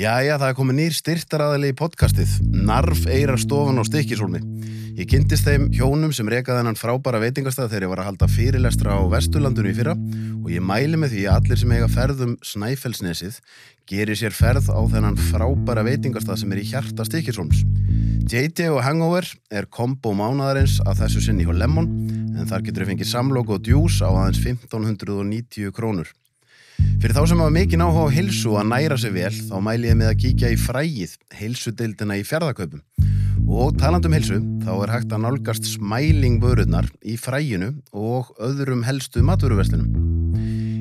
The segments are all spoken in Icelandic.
Jæja, það er komið nýr styrtaraðali í podcastið, Narf Eira stofan á Stikkisólmi. Ég kynntist þeim hjónum sem rekaði hennan frábæra veitingastað þegar ég var að halda fyrirlestra á Vesturlandunum í fyrra og ég mæli með því að allir sem eiga ferðum Snæfellsnesið gerir sér ferð á þennan frábæra veitingastað sem er í hjarta Stikkisólms. JJ og Hangover er kombo mánadarins að þessu sinni hjá Lemon en þar getur þið fengið samlokk og djús á aðeins 1590 krónur. Fyrir þá sem hafa mikið áhuga á hilsu að næra sig vel, þá mæli ég með að kíkja í frægið, hilsudeildina í fjárðaköpum. Og talandum hilsu, þá er hægt að nálgast smælingvörurnar í fræginu og öðrum helstu maturuveslinum.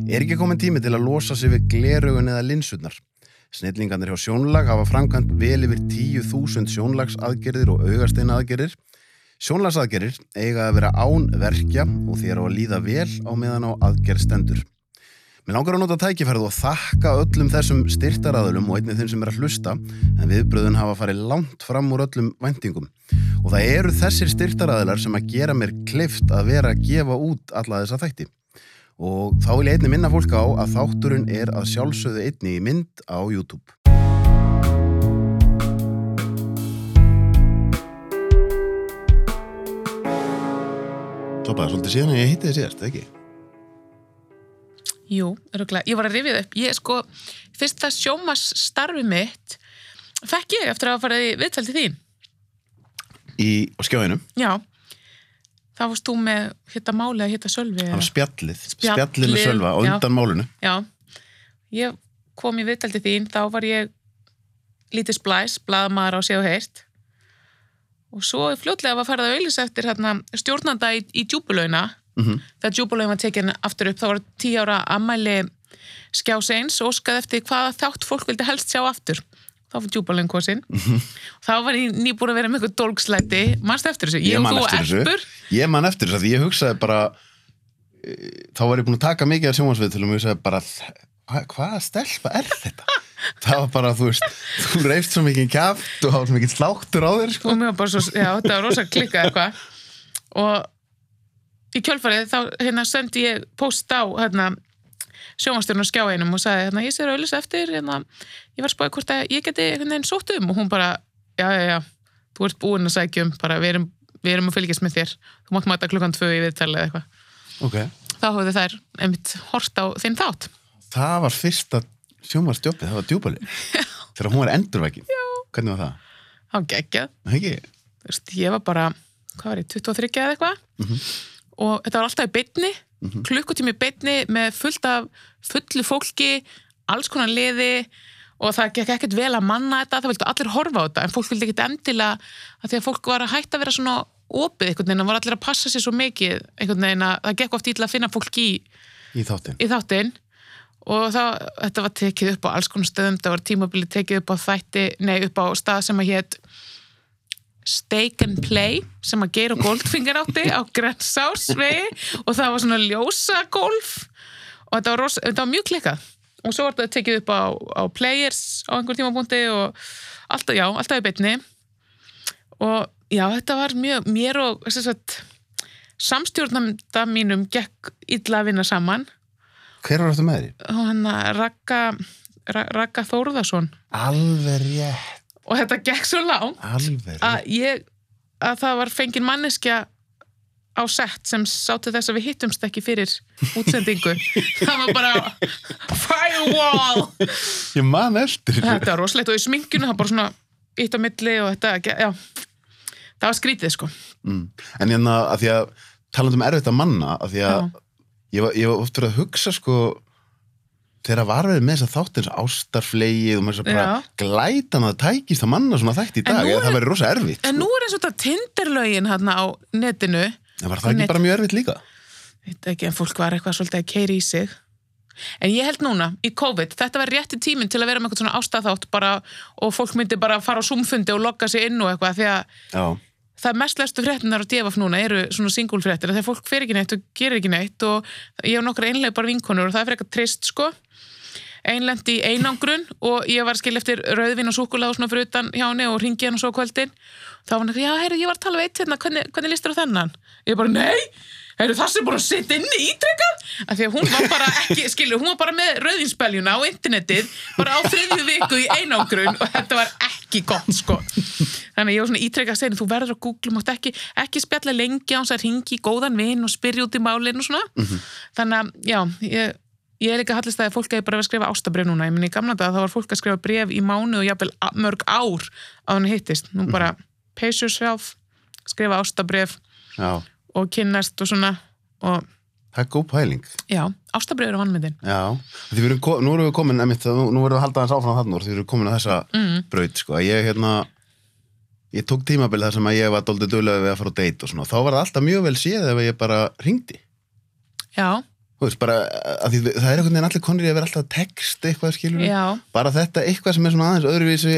Er ekki komin tími til að losa sig við gleraugun eða linsutnar? Snillingarnir hjá sjónlag hafa framkvæmt vel yfir 10.000 sjónlagsaðgerðir og augasteina aðgerðir. Sjónlagsaðgerðir eiga að vera án verkja og þér á að líða vel á meðan á aðgerð stendur. Mér langar að nota tækifærið og þakka öllum þessum styrtaraðulum og einnig þeim sem er að hlusta en viðbröðun hafa farið langt fram úr öllum vendingum. Og það eru þessir styrtaraðular sem að gera mér kleift að vera að gefa út alla þessa þætti. Og þá vil ég einni minna fólk á að þátturinn er að sjálfsögðu einni í mynd á YouTube. Toppaði svolítið síðan að ég hitti þið síðast, ekki? Jú, öruglega. Ég var að rifið upp. Ég sko, fyrst það sjómas starfi mitt fekk ég eftir að fara í viðtal til þín. Í skjáinum. Já. þá varst þú með hitta máli að hitta sölvi. Það var spjallið, Spjallið, spjallið með sölva og undan málunu. Já. Ég kom í viðtal til þín, þá var ég lítið splæs, blaðamaður á séu heirt. Og svo fljótlega var að auðlýsa eftir hérna, stjórnanda í, í djúbulauina Mm þegar djúbulauðin var tekin aftur upp þá var tíu ára ammæli skjáseins og óskaði eftir hvaða þátt fólk vildi helst sjá aftur. Þá var djúbulauðin kosin. Þá var ég nýbúin að vera með eitthvað dólgslæti mannst eftir þessu, ég, og man þú og þessu. Erpur Ég man eftir þess að ég hugsaði bara e, þá var ég búin að taka mikið af sjónvarsviðtölum og ég hugsaði bara "Hva- hvaða stelpa er þetta? það var bara, þú veist, þú reyft svo mikið kjaft og svo mikið sláttur á þér sko. og mér var bara svo, já, þetta var rosa klikkað eitthvað. Og í kjölfarið þá hérna sendi ég post á hérna sjónvastjörn og skjáinum og sagði hérna, ég sér auðlis eftir hérna, ég var að spáði hvort að ég geti einhvern veginn sótt um og hún bara, já, já, já þú ert búin að sækja um, bara við erum, við erum að fylgjast með þér, þú mátt mæta klukkan tvö í viðtali eða eitthvað, Ok. þá hafði þær einmitt hort á þinn þátt Það var fyrsta sjónvarsstjópið, það var djúbali þegar hún var endurvækin Já. Hvernig var það? geggjað, Ekki? þú veist, ég var bara hvað var ég, 23 eða eitthvað Mhm. Og þetta var alltaf í bytni klukkutími í bytni með fullt af fullu fólki, alls konar liði og það gekk ekkert vel að manna þetta, það vildu allir horfa á þetta en fólk vildi ekkert endilega að því að fólk var að hætta að vera svona opið einhvern veginn, það var allir að passa sér svo mikið einhvern veginn að það gekk oft ítla að finna fólk í, Í þáttinn. í þáttinn og það, þetta var tekið upp á alls konar stöðum, það var tímabili tekið upp á þætti, nei upp á stað sem að hétt Steak and Play sem að Geir og Goldfinger átti á Grensásvegi og það var svona ljósa golf og þetta var, rosa, þetta var mjög klikkað. Og svo var þetta tekið upp á, á Players á einhver tímabúndi og alltaf, já, alltaf í beinni. Og já, þetta var mjög, mér og sagt, samstjórnanda mínum gekk illa að vinna saman. Hver var þetta með því? hann að Ragga Ra- Ragga Þórðarsson Alveg rétt, og þetta gekk svo rétt. að ég að það var fengin manneskja á sett sem sátu þess að við hittumst ekki fyrir útsendingu það var bara firewall Ég man eftir þetta var rosalegt og í sminkjunu það var bara svona eitt á milli og þetta já, það var skrítið sko Mm. En hérna, að því að talandi um erfitt að manna, að því að Já. ég var, ég var oft verið að hugsa sko þegar var verið með þess að þáttins ástarflegið og með þess að bara glætan að tækist að manna svona þætti í dag, er- það verið rosa erfitt en sko. nú er eins og þetta tinderlögin hérna á netinu En var það ekki net- bara mjög erfitt líka? veit ekki en fólk var eitthvað svolítið að keiri í sig en ég held núna í COVID þetta var rétti tíminn til að vera með eitthvað svona ástæðátt bara, og fólk myndi bara fara á sumfundi og logga sig inn og eitthvað því að Já, það mest lestu fréttinar á DFF núna eru svona single fréttir þegar fólk fer ekki neitt og gerir ekki neitt og ég hef nokkra einlega bara vinkonur og það er eitthvað trist sko einlendi í einangrun og ég var að skilja eftir rauðvin og súkulega og svona fyrir utan hjá henni og ringi hann svo á kvöldin þá var hann ekki, já, heyri, ég var að tala við eitt hérna, hvernig, hvernig listur á þennan? Ég bara, nei, Heyrðu, það sem búin að setja inni ítrekkað af því að hún var bara ekki, skilju, hún var bara með rauðinspeljuna á internetið bara á þriðju viku í einangrun og þetta var ekki gott, sko. Þannig að ég var svona ítrekkað að segja, þú verður að Google mátt ekki, ekki spjalla lengi á hans að ringi í góðan vinn og spyrja út í málin og svona. Þannig að, já, ég Ég er líka hallist að fólk hefur bara verið að skrifa ástabref núna. Ég minni í gamla dag þá var fólk að skrifa bref í mánu og jafnvel mörg ár á hann hittist. Nú bara pace yourself, skrifa ástabref Já, og kynnast og svona og það er góð pæling. já, ástabref eru vannmyndin. Já, því við erum, nú erum við komin, emitt, nú nú erum við að halda hans áfram úr, því við erum komin á þessa Mm. braut, sko, að ég, hérna, ég tók tímabil þar sem að ég var doldið dölulega við að fara á date og svona, og þá var það alltaf mjög vel séð ef ég bara ringdi. Já, Þú veist, bara, að því það er einhvern veginn allir konir í að vera alltaf text eitthvað, skilur já. bara þetta, eitthvað sem er svona aðeins öðruvísi,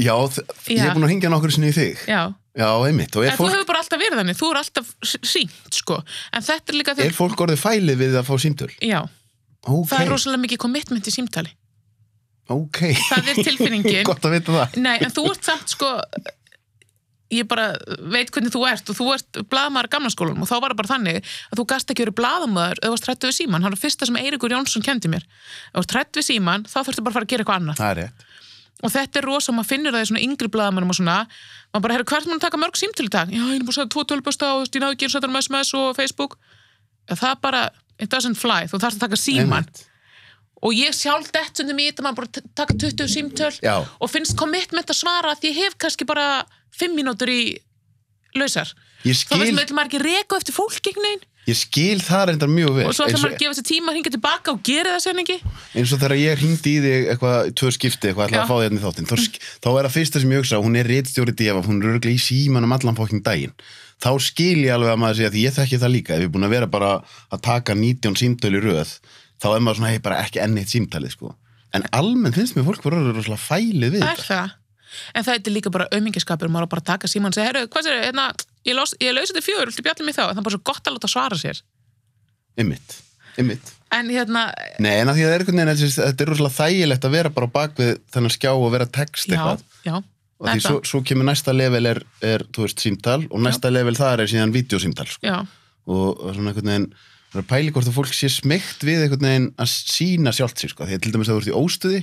Já, þ- ég Já. er búin að hringja nokkur sinni í þig. Já, Já, einmitt, en er þú fólk, hefur bara alltaf verið þannig, þú er alltaf ringt, sko. En þetta er líka er þegar, fólk orðið fælið við að fá símtöl? já, Ok, það er rosalega mikið commitment í símtali. ok. Það er tilfinningin. Gott að vita það. Nei, en þú ert samt sko ég bara veit hvernig þú ert og þú ert blaðmaður gamla skólanum og þá var það bara þannig að þú gast ekki verið blaðmaður eða varst trættu við síman, hann var fyrsta sem Eiríkur Jónsson kendi mér, ef þú varst trættu við síman þá þurftu bara að fara að gera eitthvað annað Það er rétt. Og þetta er rosa, maður finnur það í svona yngri blaðamannum og svona, maður bara, herru, hvert mann taka mörg símtöl í dag? Já, ég er búin að setja tvo tölbösta og ég náðu að setja um SMS og Facebook. Það bara, it doesn't fly. Þú þarfst að taka síman Einmitt. og ég sjálf dett sem þið mýta, maður bara taka 20 símtöl Já. og finnst commitment að svara því ég hef kannski bara 5 mínútur í lausar. Þá veist maður, ekki reka eftir fólk einhvern veginn ég skil það reyndar mjög vel. og svo ætlar og- maður að gefa sér tíma að hringja tilbaka og gera það sen ekki? Eins og þegar ég hringdi í þig eitthvað tvö skipti eitthvað ætla Já. að fá því hérna í þáttinn þá, sk- þá er það fyrsta sem ég hugsa hún er réttstjóri def hún er örglega í símanum allan fókinn daginn. Þá skil ég alveg að maður segja því ég þekki það líka ef ég er búin að vera bara að taka 19 símtöl í röð þá er maður svona hei bara ekki enn eitt símtalið sko. En almennt finnst mér fólk við er en það er líka bara aumingiskapur maður á bara taka síma og segja, herru, hvað sér, hérna, ég, los, ég lausi þetta fjögur, viltu bjallið mig þá? Það er bara svo gott að láta svara sér. Ymmit, ymmit en hérna, Nei, en að því að það er einhvern veginn, þetta er rosalega þægilegt að vera bara á bak við þennan skjá og vera text já, eitthvað. já og því svo, svo kemur næsta level er, er þú veist, símtal og næsta level þar er síðan videosímtal sko. já, og, svona einhvern veginn það er að pæli hvort að fólk sé smegt við einhvern veginn að sína sjálft sig sko. því að til dæmis að þú ert í óstuði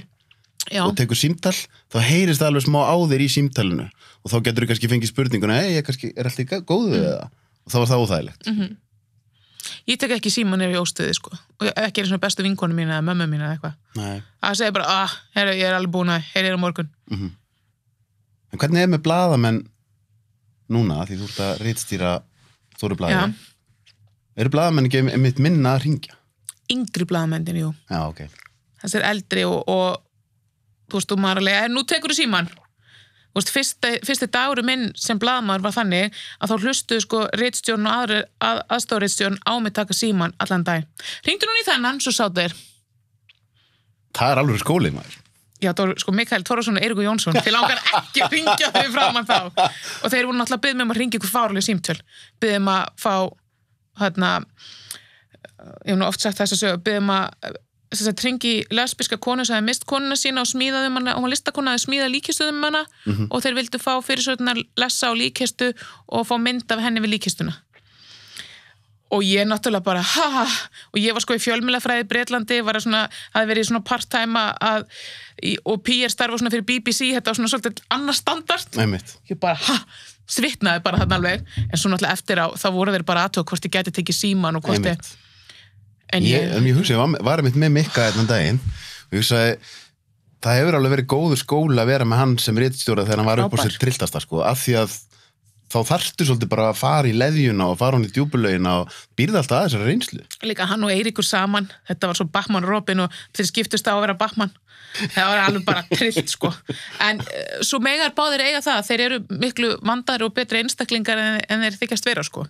já, og tekur símtal, þá heyrist það alveg smá á þér í símtalinu og þá getur þú kannski fengið spurninguna, ei, ég kannski er alltaf í góðu við það? Og þá var það óþægilegt. Mhm. ég tek ekki síma nefnir í óstöði sko, og ekki er svona bestu vinkonu mín eða mömmu mín eða eitthvað. Nei. að segja bara, ah, herru, ég er alveg búin að þér á morgun. En hvernig er með blaðamenn núna, því þú ert að rítstýra Þóru blaði Já. eru blaðamenn ekki einmitt minna að ringja? yngri blaðamendin, jú. Já, ok. Þessi er eldri og, og þú veist, þú maður alveg, "Eh, nú tekur þú síman veist, fyrsti, fyrsti dagur minn sem blaðmaður var þannig að þá hlustuðu sko reitstjórn og aðri, að, aðstofreitstjórn á mig taka síman allan dag ringdu núna í þennan, svo sáttu þeir. Það er alveg skólið maður. Já, það var sko Mikael Tórásson og Eiríkur Jónsson þeir langar ekki að ringja þeir framann þá. Og þeir voru náttúrulega að mig um að ringja ykkur fárlega símtöl. Byggja um að fá hérna ég hef nú oft sagt þess að sögja byggja um að tringi lesbíska konu sem hefði mist konuna sína og smíðaði um hana og hún listakona hefði smíðað líkistuðum hana og þeir vildu fá fyrir svona lesa á líkistu og fá mynd af henni við líkistuna. Og ég náttúrulega bara ha ha og ég var sko í fjölmjölafræði Breitlandi var að svona, hafði verið svona part-time og PR starfa svona fyrir BBC, þetta var svona svolítið annar standard. Einmitt. Ég bara ha, svitnaði bara þarna alveg. En svo náttúrulega eftir á, þá voru þeir bara aðtöð hvort ég geti tekið síman og hvort ég en Ég, ég, ég hugsa, ég var, var einmitt með Mikka þetta daginn og ég hugsaði það hefur alveg verið góður skóla að vera með hann sem rítstjóra þegar hann var upp á sér trilltasta sko, af því að þá þarftu svolítið bara að fara í leðjuna og fara hún í djúbulögina og býrði alltaf að þessari reynslu. Líka hann og Eiríkur saman þetta var svo Batman og Robin og þeir skiptust á að vera Batman. Það var alveg bara trillt sko. En uh, svo megar báðir eiga það þeir eru miklu vandari og betri einstaklingar en, en þeir þykjast vera sko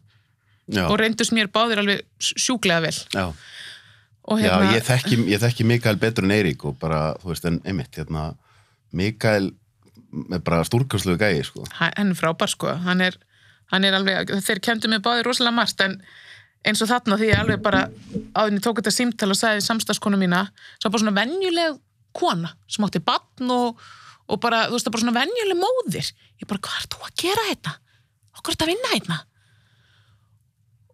Já, og reyndust mér báðir alveg sjúklega vel já. og já hérna, ég, þekki, ég þekki Mikael betur en Eirík og bara, þú veist, en einmitt hérna, Mikael er bara stúrkarsluðu gæi sko. hann er frábær sko hann er, hann er alveg, þeir kendu mig báðir rosalega margt en eins og þarna því ég alveg bara áðurinn ég tók þetta símtal og sagði samstagskonu mína svo bara svona venjuleg kona sem átti batn og, og bara, þú veist, það bara svona venjuleg móðir ég bara, hvað er þú að gera þetta? okkur er þetta að vinna hérna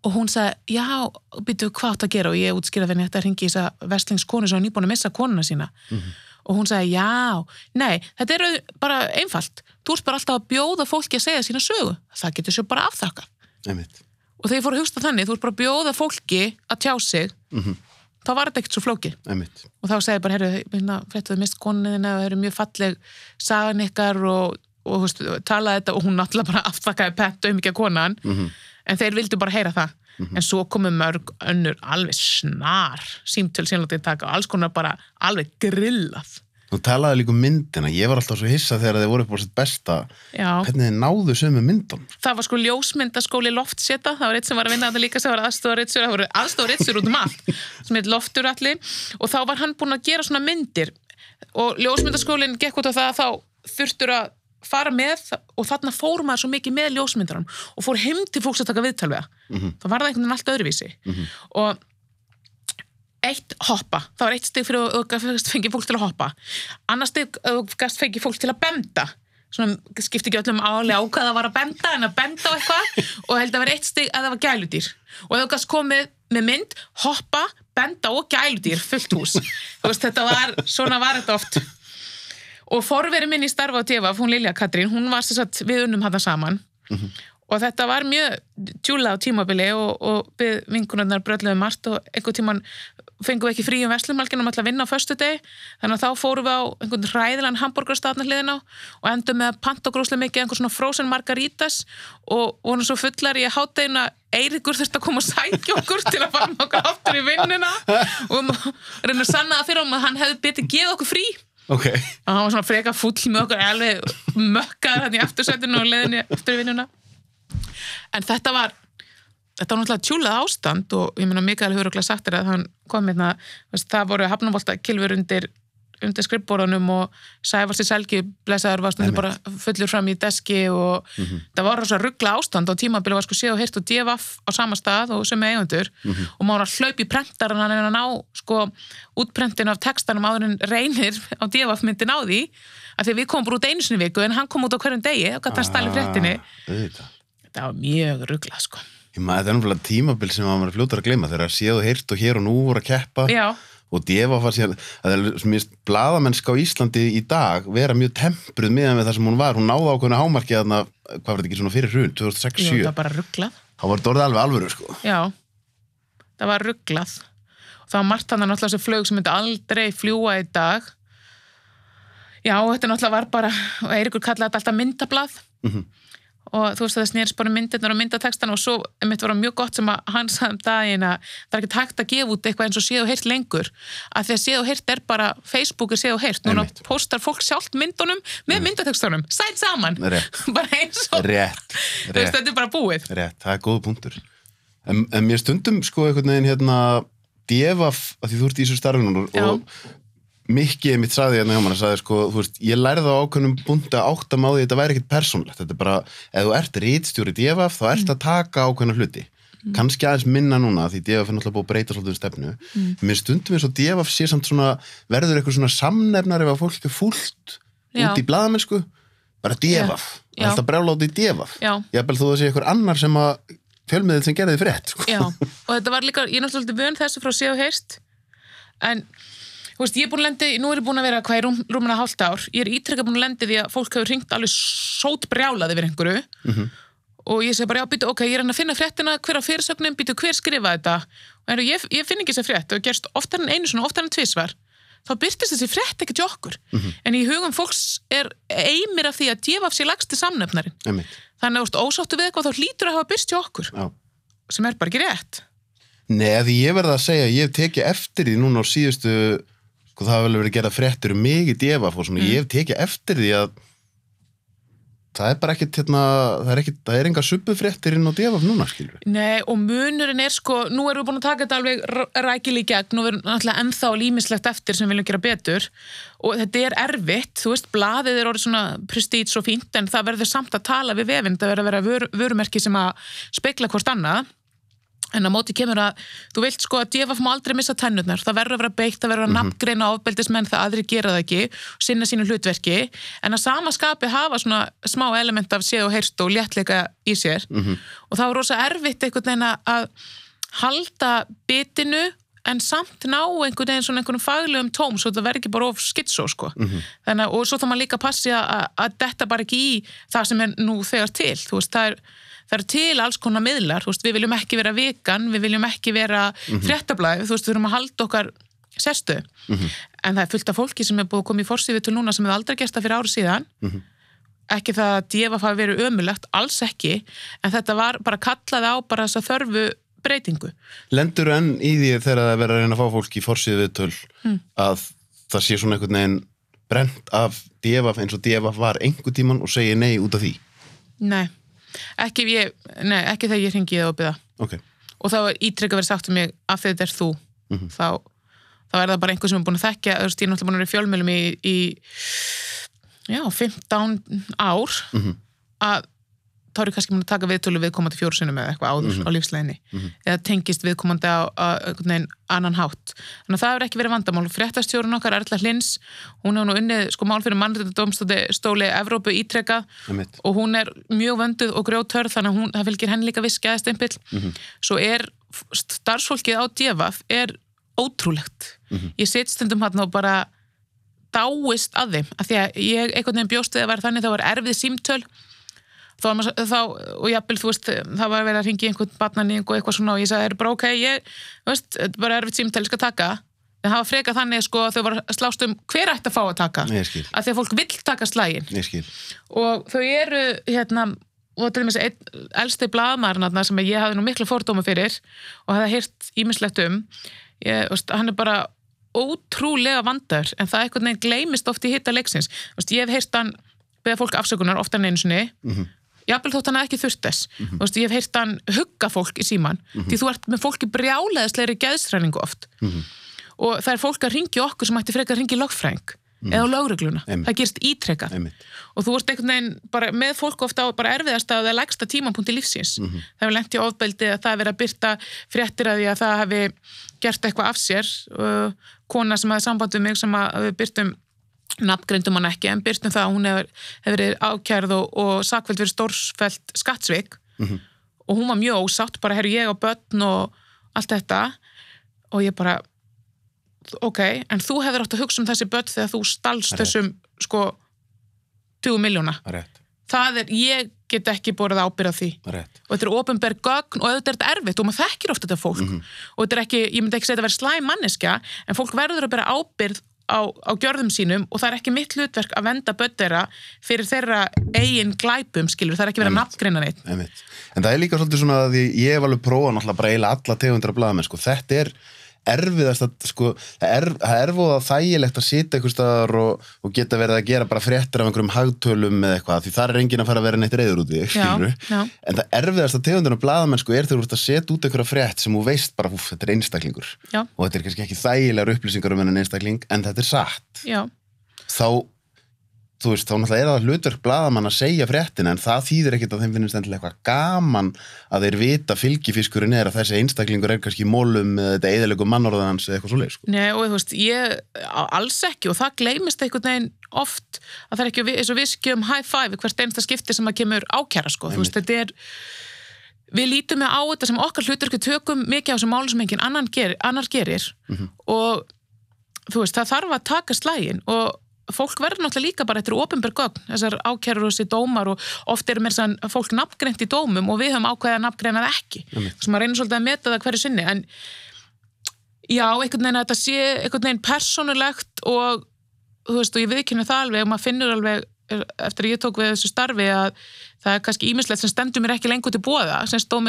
og hún sagði, já, býtu hvað átt að gera? Og ég útskýra þenni þetta ringi í þess að vestlingskonu sem var nýbúin að missa konuna sína. Og hún sagði, já, nei þetta er bara einfalt. Þú ert bara alltaf að bjóða fólki að segja sína sögu. Það getur svo bara einmitt. og þegar ég fór að hugsta þannig, þú ert bara að bjóða fólki að tjá sig þá var þetta ekkert svo flókið. Einmitt. og þá segi ég bara, herru, hérna, fréttuðu mist konuðina og það eru mjög falleg sagan ykkar og, og veist, en þeir vildu bara heyra það. En svo komu mörg önnur alveg snar símtöl sínlótið taka og alls konar bara alveg grillað. Þú talaði líka um myndina, ég var alltaf svo hissa þegar þið voru upp á sitt besta. Já, hvernig þið náðu sömu myndum? Það var sko ljósmyndaskóli loftseta, það var eitt sem var að vinna þetta líka sem var aðstofaritsur, það voru aðstofaritsur út um allt sem heit loftur allir og þá var hann búinn að gera svona myndir. Og ljósmyndaskólinn gekk út á það að þá þurftur að fara með og þarna fór maður svo mikið með ljósmyndarum og fór heim til fólks að taka viðtal við það. Þá var það einhvern veginn allt öðruvísi. Og eitt hoppa, það var eitt stig fyrir að fengið fólk til að hoppa. Þú gast fengið fólk til að benda. Svona skipti ekki öllum áli á hvað það var að benda en að benda á eitthvað. Og held að vera eitt stig að það var gæludýr. Og þú gast komið með mynd, hoppa, benda og gæludýr fullt hús. Þetta var, svona var þetta oft og forveri minn í starfa á TV hún Lilja Katrín, hún var satt við unnum hann saman. Og þetta var mjög tjúla á tímabili og, og við vinkunarnar bröðluðum margt og einhvern tíman fengum við ekki frí um verslumalkinum alltaf að vinna á föstu deg þannig að þá fórum við á einhvern ræðilegan hambúrgarstafna hliðina og endum með að panta gróslega mikið einhvern svona frozen margaritas og vorum svo fullar í háttegina Eiríkur þurfti að koma og sækja okkur til að fara með okkur aftur í vinnuna. Og reyna að sanna það fyrir um að hann hefði betið geð okkur frí Ok, og hann var svona freka full með okkur alveg mökkaður hann í aftursætinu og leðinu aftur í vinnuna. En þetta var þetta var náttúrulega tjúlað ástand og ég meina Mikael okkur sagt þér að hann kom hérna, það voru hafnavólta kilfur undir, undir skrippborðunum og Sævarsi Selgi blessaður var stundur bara fullur fram í deski og það var rosa ruggla ástand og tímabili var sko séð og heyrt og devaf á sama stað og sem eigundur og maður var að hlaup í prentar en hann er að ná sko útprentin af textanum áður en reynir á devaf myndin á því. Af því að við komum bara út einu sinni viku en hann kom út á hverjum degi og gæti hann stæli fréttinni. þetta var mjög ruggla sko. Ég maður, þetta er náttúrulega tímabil sem maður fljótar að gleyma þegar að séu heyrt og hér og nú voru að keppa. Já, og djefa fannst ég að það er ég bladamennska á Íslandi í dag vera mjög tempruð miðan við það sem hún var. Hún náða ákveðna hámarki að hvað var þetta ekki svona fyrir hrun, jú, 2006-2007 það var bara rugglað þá var orðið alveg alvöru sko. Já, það var rugglað og það var margt hann náttúrulega sem flög sem myndi aldrei fljúa í dag. Já, þetta náttúrulega var bara og Eiríkur kallaði þetta alltaf myndablað og þú veist að það snýrst bara um myndirnar og myndatekstan og svo mitt var mjög gott sem að hann sagði um daginn að það er ekki takt að gefa út eitthvað eins og séð og heyrt lengur. Að því að séð og heyrt er bara Facebook er séð og heyrt, núna Einmitt. postar fólk sjálft myndunum með myndatekstunum sæt saman, bara eins og rétt, rétt, þetta er bara búið. Rétt, það er góð punktur. En, en mér stundum sko einhvern veginn hérna að því þú ert í þessu starfinu og, Já. Og Mikki mitt saði hérna hjá mann að saði sko, þú veist, ég lærði á ákveðnum búndi að átta máði þetta væri ekkit persónlegt, þetta er bara, ef þú ert rítstjóri DFF, þá ert að taka ákveðna hluti. Kannski aðeins minna núna því DFF er náttúrulega búið að breyta svolítið um stefnu. Mér stundum eins og DFF sé samt svona verður eitthvað svona samnefnar ef að fólk er fúlt Já. út í blaðamennsku bara DFF, alltaf brjáláti í DFF Já. jafnvel þó það sé eitthvað annar sem að fjölmiðil sem gerði frétt sko. Já, og þetta var líka, ég náttúrulega vön þessu frá séu heist en þú veist, ég er búin að lendi, nú er ég búin að vera hvað í rúm, rúmuna hálft ár, ég er ítrekka búin að lendi því að fólk hefur ringt alveg sót brjálað yfir einhverju. Og ég segi bara, já, býtu, ok, ég er hann að finna fréttina hver á fyrirsögnum, býtu, hver skrifa þetta? Og heru, ég, ég finn ekki þessi frétt og gerst oftar en einu svona, oftar en tvisvar. Þá byrtist þessi frétt ekki til okkur. En í hugum fólks er eimir af því að gefa af sér lagsti samnefnarin Einmitt. þannig að ósáttu við eitthvað þá hlýtur að hafa byrst til okkur. Já. sem er bara ekki rétt. Nei, því ég verða að segja, ég hef tekið eftir því núna á síðustu, sko það hafa vel verið gerað fréttur um mig í DFF og svona, ég hef tekið eftir því að það er bara ekkit, hérna, það er ekkit, það er enga subbuðfréttir inn á DFF núna, skilur við. Nei, og munurinn er sko, nú erum við búin að taka þetta alveg r- rækilega í gegn og við erum náttúrulega ennþá límislegt eftir sem við viljum gera betur. Og þetta er erfitt, þú veist, blaðið er orðið svona prestíts og fínt en það verður samt að tala við vefinn, það verður að vera vör, vörumerki sem að speikla hvort annað En á móti kemur að þú vilt sko að djöfaf má aldrei missa tennurnar, það verður að vera beitt, það verður að nafngreina ofbeldismenn það aðri gera það ekki, sinna sínu hlutverki, en að sama skapi hafa svona smá element af séð og heyrst og léttleika í sér. Og það var rosa erfitt einhvern veginn að halda bitinu en samt ná einhvern veginn svona einhvern faglegum tóm svo það verður ekki bara of skitsó sko. Þannig, að- og svo þá maður líka að passi að, að detta bara ekki í það sem er nú þegar til, þú veist, það er það eru til alls konar miðlar, veist, við viljum ekki vera vikan, við viljum ekki vera mm fréttablaði, þú veist, við erum að halda okkar sestu, en það er fullt af fólki sem er búið að koma í forsýðu til núna sem hefur aldrei gert það fyrir ári síðan. Ekki það að djefa hafi verið ömulegt, alls ekki en þetta var bara kallað á bara þess að þörfu breytingu. Lendur enn í því þegar það er verið að reyna að fá fólk í forsýðu viðtöl að það sé svona einhvern veginn brent af devaf eins og devaf var einhver tíman og segir nei út af því. Nei, ekki, ég, nei, ekki þegar ég hringi það og byggða Ok, og þá er ítrekka verið sagt um mig af því þetta er þú. Þá, þá er það bara einhver sem er búin að þekkja þú veist, ég er náttúrulega búin að vera í fjölmjölum í, í já, 15 ár. Að þá er ég kannski búin að taka viðtölu viðkomandi fjóru sinnum eða eitthvað áður á lífsleginni eða tengist viðkomandi á, á einhvern veginn annan hátt. Þannig að það hefur ekki verið vandamál. Fréttastjórun okkar, Erla Hlins, hún hefur nú unnið sko mál fyrir mannréttindadómstóli Evrópu ítrekka og hún er mjög vönduð og grjótörð þannig að hún, það fylgir henni líka viss gæðstimpill. Svo er starfsfólkið á djefaf er ótrúlegt. Ég sitt stundum hann og bara dáist að þeim, af því að ég einhvern veginn bjóst við að vera þannig þá var erfið símtöl maður, þá og jafnvel þú veist, það var verið að ringi einhvern barnaning og eitthvað svona og ég sagði, er bara ok ég, veist, þetta er bara erfið símtöl, ég skal taka. En það var freka þannig sko að þau var að slást um hver ætti að fá að taka. Af því að fólk vill taka slægin og þau eru hérna og til dæmis einn elsti blaðmaðurinn sem ég hafði nú miklu fordóma fyrir og hafði heyrt ímislegt um. Ég, veist, hann er bara ótrúlega vandar en það einhvern veginn gleymist oft í hitta leiksins. Veist, ég hef heyrt hann beða fólk afsökunar ofta en einu sinni. Mhm. Jafnvel þótt hann hafi ekki þurft þess. Veist, ég hef heyrt hann hugga fólk í síman því þú ert með fólki brjáleðislegri geðsræningu oft. Og það er fólk að ringja okkur sem ætti frekar að ringja lögfræng eða á lögregluna, Einmitt. það gerist ítrekka og þú ert einhvern veginn bara með fólk ofta á bara erfiðast að það er lægsta tímapunkti lífsins. Mhm. það hefur lent í ofbeldi að það hefur verið að byrta fréttir að því að það hefði gert eitthvað af sér uh, kona sem hafði samband nafngreindum hann ekki en byrtum það að hún hefur, hefur verið ákjærð og, og sakveld fyrir stórsfælt skattsvik. Mhm. og hún var mjög ósátt bara herru ég á börn og allt þetta. Og ég bara ok, en þú hefur átt að hugsa um þessi börn þegar þú stalst þessum sko 20 miljóna Það er ég get ekki borðið ábyrð af því. Rétt. og þetta er ofinberg gögn og auðvitað er þetta erfitt og maður þekkir ofta þetta fólk. Og þetta er ekki, ég myndi ekki segja þetta að vera slæm manneskja en fólk verður að bera ábyrð á, á gjörðum sínum og það er ekki mitt hlutverk að venda börn þeirra fyrir þeirra eigin glæpum skilur, það er ekki verið að nafngreina neitt. En það er líka svolítið svona að ég hef alveg prófað náttúrulega bara eiginlega alla tegundra blaðamenn sko. Þetta er erfiðast að sko, það er, er voða þægilegt að sitja einhvers staðar og, og geta verið að gera bara fréttir af einhverjum hagtölum eða eitthvað því það er enginn að fara að vera neitt reyður út í en það erfiðast að tegundra blaðamenn sko, er þegar þú ert að setja út einhverja frétt sem þú veist bara, úf, þetta er einstaklingur. Já. og þetta er kannski ekki þægilegar upplýsingar um enn einstakling en þetta er satt. Já, þá þú veist, þá náttúrulega er það hlutverk blaðamann að segja fréttina en það þýðir ekkert að þeim finnist endilega eitthvað gaman að þeir vita fylgifiskurinn er að þessi einstaklingur er kannski mólum eða þetta eðalegu mannorðans eða eitthvað svo leið sko. Nei, og þú veist, ég alls ekki og það gleymist einhvern veginn oft að það er ekki eins og við skjöum high five hvert einsta skipti sem að kemur ákjæra sko, þú veist, þetta er við lítum með á þetta sem okkar hluturki tökum mikið á þessum málum sem enginn annan gerir, annar gerir og þú veist, það þarf að taka slægin og fólk verður náttúrulega líka bara eftir ofinberg gögn, þessar ákjærur og þessi dómar og oft er mér sann fólk nafngreint í dómum og við höfum ákveðið að nafngreina það ekki. Sem maður reynir svolítið að meta það hverju sinni en já, einhvern veginn að þetta sé einhvern veginn persónulegt og þú veist, og ég viðkynna það alveg og maður finnur alveg eftir að ég tók við þessu starfi að það er kannski ímislegt sem stendur mér ekki lengur til bóða sem stóð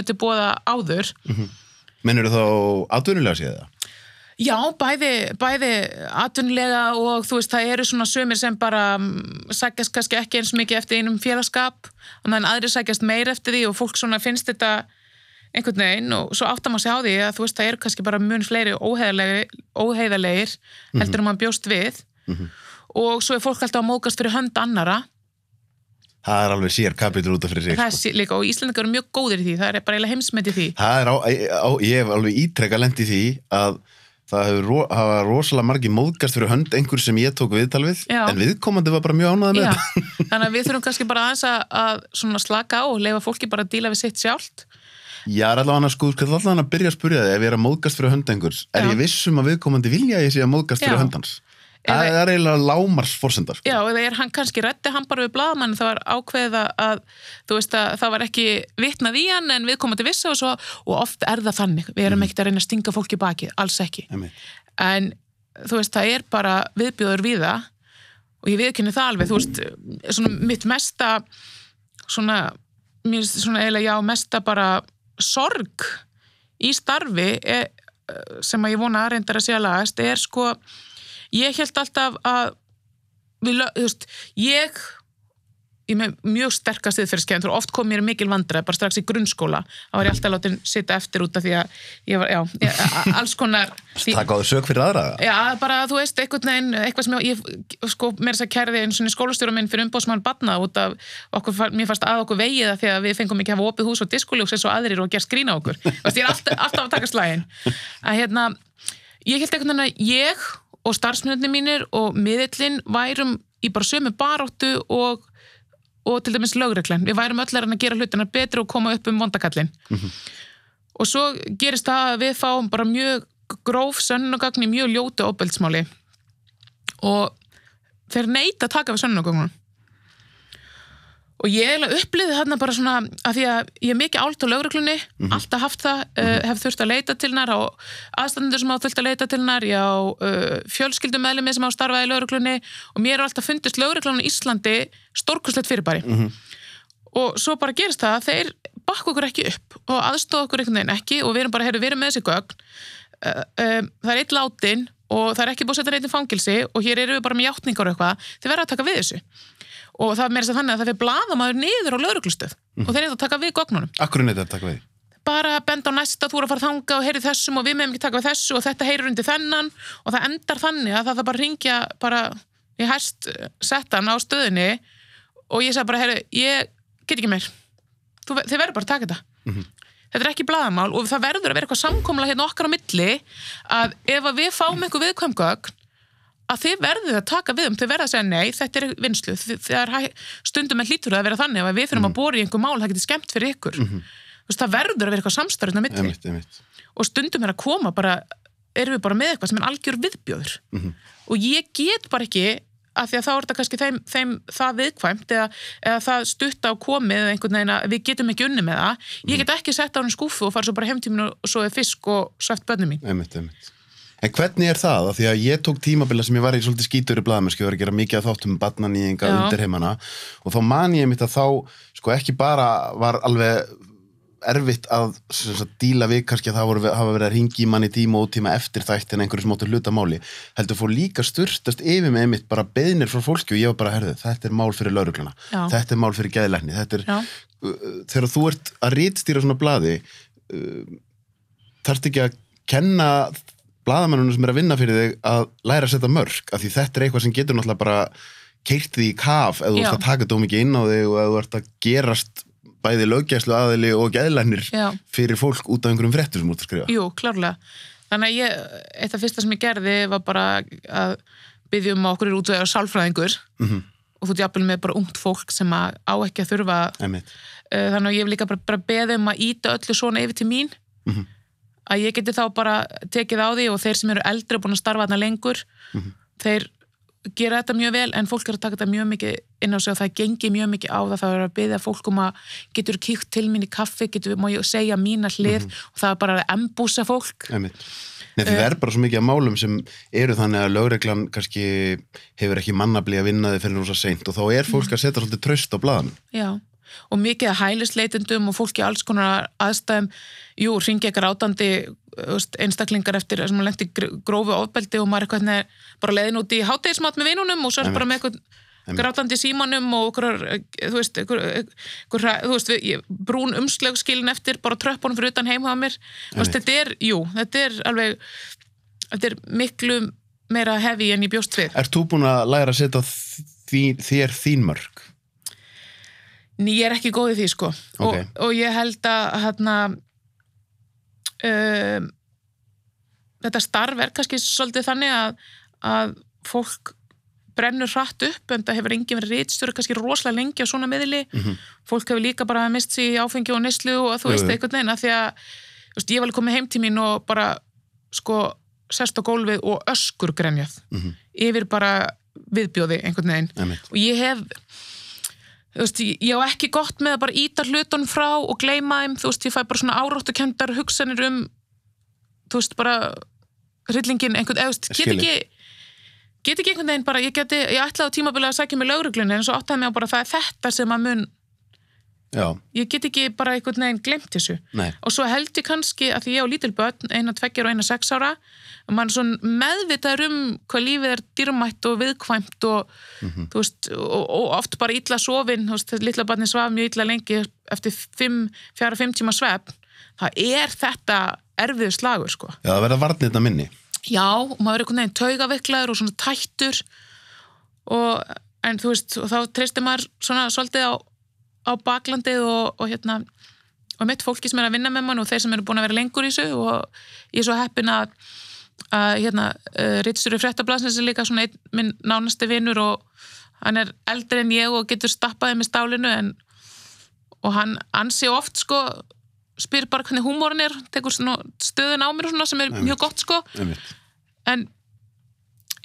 Já, bæði, bæði atvinnulega og þú veist, það eru svona sömur sem bara mm, sækjast kannski ekki eins mikið eftir einum félagskap og meðan aðri sækjast meir eftir því og fólk svona finnst þetta einhvern veginn og svo áttar maður sig á því að þú veist, það eru kannski bara mun fleiri óheiðarlegir, óheiðarlegir heldur en maður bjóst við. Og svo er fólk alltaf að mókast fyrir hönd annara það er alveg sér kapitur út af fyrir sig það er sko. sí- líka, og Íslandingar eru mjög góðir í því það er bara í því. Það er á, á, ég hef alveg ítrekka lent í því að það hefur ro, hafa rosalega margi móðgast fyrir hönd einhver sem ég tók viðtal við Já. en viðkomandi var bara mjög ánægð með þetta þannig að við þurfum kannski bara aðeins að, að svona slaka á og leifa fólki bara að díla við sitt sjálft ég er allavega sko, að byrja að spyrja þig ef ég er að móðgast fyrir hönd einhvers er Já. ég vissum að viðkomandi vilja að ég sé að móðgast fyrir Já. hönd hans Eða- það er eiginlega lámars forsenda sko. Já, eða er hann kannski rætti hann bara við blaðmann það var ákveða að þú veist að það var ekki vitnað í hann en við komum til vissa og svo og oft er það þannig, við erum ekkert að reyna að stinga fólki í bakið, alls ekki Einmitt. en þú veist, það er bara viðbjóður við það og ég viðkynni það alveg, þú veist svona mitt mesta svona, mér finnst svona eiginlega já, mesta bara sorg í starfi er, sem að ég vona að reyndar að sé að lagast er sko, ég held alltaf að við, þú veist, ég ég er með mjög sterkast við fyrir skemmt oft kom mér mikil vandræð, bara strax í grunnskóla þá var ég alltaf látin sitja eftir út af því að ég var, já, ég, alls konar taka á þau sög fyrir aðra Já, bara þú veist, einhvern veginn, eitthvað sem ég, sko, mér þess að kærði eins og skólastjóra minn fyrir umbóðsmann batna út af okkur, mér fannst að okkur vegið það því að við fengum ekki að hafa opið hús og diskuljúks eins og aðrir og gera skrína okkur. Veist, ég er alltaf, alltaf að og starfsmyndirni mínir og miðillin værum í bara sömu baróttu og, og til dæmis lögreglan. Við værum öll að reyna að gera hlutina betri og koma upp um vondakallin. Og svo gerist það að við fáum bara mjög gróf sönnugagn í mjög ljótu óbeldsmáli og þeir neita að taka við sönnugögnum og ég eiginlega upplýði þarna bara svona að því að ég er mikið ált á lögreglunni alltaf haft það, uh, hef þurft að leita til hennar og aðstandendur sem hafa þurft að leita til hennar já, uh, fjölskyldumæðlumi sem hafa starfað í lögreglunni. Og mér er alltaf fundist lögreglunni í Íslandi stórkustlegt fyrirbæri. Og svo bara gerist það að þeir bakka okkur ekki upp og aðstofa okkur einhvern veginn ekki og við erum bara, heyrðu, við erum með þessi gögn. Uh, um, það er eitt látin og það er ekki búið að setja neitt í fangilsi og hér erum við bara með játningar og eitthvað. Þið verða að taka við þessu og það er þess að þannig að það fyrir blaðamaður niður á lauruglustöð og þeir eru að taka við gögnunum. Akkur er þetta að taka við? Bara benda á næsta, þú er að fara að þanga og heyri þessum og við meðum ekki taka við þessu og þetta heyrir undir þennan. Og það endar þannig að það bara ringja bara í hæst settan á stöðinni. Og ég sagði bara, heyri, ég get ekki meir. Þú, þið verður bara að taka þetta. Þetta er ekki blaðamál og það verður að vera eitthvað samkomla hérna okkar á milli að ef að við fáum einhver viðkvæm gögn að þið verðið að taka við um, þið verðið að segja nei, þetta er vinslu, er stundum með hlítur að vera þannig að við fyrir að bóra í einhver mál, það getur skemmt fyrir ykkur. Þú veist, það verður að vera eitthvað milli. Einmitt, einmitt. og stundum er að koma bara, erum við bara með eitthvað sem er algjör viðbjóður. Og ég get bara ekki af því að þá er þetta kannski þeim, þeim það viðkvæmt eða, eða það stutta á komið eða einhvern veginn að við getum ekki unni með það. Ég get ekki sett á hann skúfu og fara svo bara heimtíminu og svo er fisk og sveft bönni mín. Einmitt, einmitt. En hvernig er það? Af Því að ég tók tímabila sem ég var í svolítið skítur í blaðamennsku, ég var að gera mikið að þáttum barnanýðinga undir heimana. Og þá man ég mitt að þá, sko ekki bara var alveg erfitt að sem sagt, díla við kannski að það voru, hafa verið að ringi í manni tíma og tíma eftir þættin einhverju sem áttu hluta máli heldur fór líka styrtast yfir með einmitt bara beðnir frá fólki og ég var bara, herðu, þetta er mál fyrir laurugluna, þetta er mál fyrir geðlækni, þetta er, uh, þegar þú ert að rítstýra svona blaði uh, þarfst ekki að kenna blaðamennunum sem er að vinna fyrir þig að læra að setja mörg, af því þetta er eitthvað sem getur náttúrulega bara keirt því í kaf ef þú ert að taka dóm ekki inn á þig og ef þú ert að gerast bæði löggæslu aðili og geðlænir Já. fyrir fólk út af einhverjum fréttur sem þú ert að skrifa. Jú, klárlega. Þannig að ég, eitt af fyrsta sem ég gerði var bara að byggja um okkur er útvegar sálfræðingur Mhm. og þú jafnvel með bara ungt fólk sem á ekki að þurfa Einmitt. uh, þannig að ég hef líka bara, bara beðið um að íta öllu svona yfir til mín Mhm. Að ég geti þá bara tekið á því og þeir sem eru eldri og búin að starfa þarna lengur Mhm. þeir gera þetta mjög vel en fólk er að taka þetta mjög mikið inn á sig og það gengi mjög mikið á það það er að byggja fólk um að getur kíkt til mín í kaffi, getur má ég segja mína hlið Mhm. og það er bara að embúsa fólk. Nei, því það er bara svo mikið af málum sem eru þannig að lögreglan kannski hefur ekki mannabli að vinna þið fyrir rosa seint og þá er fólk að setja svolítið tröst á blaðan. Já, og mikið að hælisleitendum og fólki alls konar aðstæðum jú, ringi ekkert átandi veist, einstaklingar eftir sem lendi grófu ofbeldi og maður er eitthvað bara leiðin út í hátegismat með vinunum og svo er bara með eitthvað grátandi símanum og okkur, þú veist, okkur, okkur, þú veist við, ég, brún umslög skilin eftir bara tröppunum fyrir utan heim á mér. Þú veist, þetta er, jú, þetta er alveg þetta er miklu meira hefi en ég bjóst við. Ert þú búin að læra að setja þí, þér þín mörg? Ný, ég er ekki góð í því sko. Ok. og, og ég held að hérna um, þetta starf er kannski svolítið þannig að, að fólk brennur hratt upp en það hefur enginn verið rítstjóri kannski rosalega lengi á svona miðli Mhm. fólk hefur líka bara mist sér áfengi og neslu og þú veist jú. einhvern veginn að því að veist, ég var komið heim til mín og bara sko sest á gólfið og öskur grenjað Mhm. yfir bara viðbjóði einhvern veginn og ég hef veist, ég, á ekki gott með að bara íta hlutunum frá og gleyma þeim, þú veist, ég fæ bara svona áráttukendar hugsanir um þú veist, bara hryllingin einhvern, eða, þú veist, get ekki get ekki einhvern veginn bara, ég geti ég ætlaði á tímabilið að sækja mig lauruglunni en svo áttaði á bara það er þetta sem að mun Já, ég get ekki bara einhvern veginn glemt þessu. Nei, og svo held ég kannski að því ég á lítil börn eina tveggjar og eina sex ára og mann svona meðvitaður um hvað lífið er dýrmætt og viðkvæmt og, Mhm. þú veist, og, og oft bara illa sofin, þetta litla barni svaf mjög illa lengi eftir fimm, fjara, fimm tíma svefn. Það er þetta erfiður slagur sko. já, það verða varnirna minni. Já, og maður er einhvern veginn taugaviklaður og svona tættur. Og, en þú veist, og þá treystir maður svona svolítið á, á baklandið og, og hérna og mitt fólki sem er að vinna með mann og þeir sem eru búin að vera lengur í þessu og ég er svo heppin að, að hérna, uh, Ritstjóri Frettablasins er líka svona einn minn nánasti vinnur og hann er eldri en ég og getur stappaði með stálinu en, og hann ansi oft sko spyr bara hvernig húmórin er tekur svona stöðun á mér og svona sem er mjög gott sko. En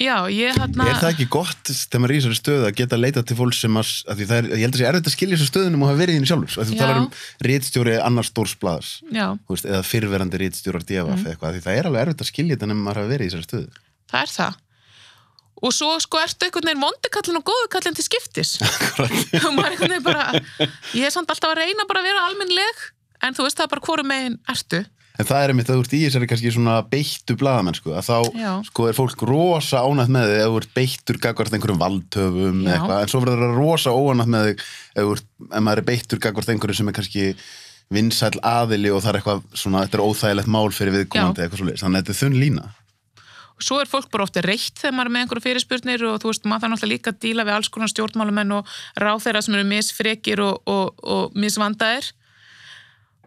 já, ég hérna Er það ekki gott þegar maður er í þessari stöðu að geta leita til fólk sem að, að því það er, ég held að sé erfitt að skilja þessu stöðunum og hafa verið í henni sjálfur, að þú Já. talar um rítstjóri annars stórs blaðs, já, þú veist, eða fyrverandi rítstjórar DFF Mhm. mm. eitthvað, því það er alveg erfitt að skilja þetta nefnum maður hafa verið í þessari stöðu. það er það og svo sko ertu einhvern veginn vondikallin og góðukallin til skiptis er bara ég er samt alltaf að reyna bara að vera almennleg en þú veist það er bara hvorum megin ertu En það er einmitt að þú ert í þessari kannski svona beittu blaðamennsku, að þá Já. sko er fólk rosa ánægt með þig ef þú ert beittur gagvart einhverjum valdhöfum Já. eitthvað, en svo verður það rosa óanægt með þig ef, þú ert, ef maður er beittur gagvart einhverjum sem er kannski vinsæll aðili og það er eitthvað svona, þetta er óþægilegt mál fyrir viðkomandi eitthvað svo þannig að þetta er þunn lína. svo er fólk bara ofta reitt þegar maður er með einhverju fyrirspurnir og þú veist, maður þarf náttúrulega líka að díla við alls konar stjórnmálumenn og ráþeira sem eru misfrekir og, og, og misvandaðir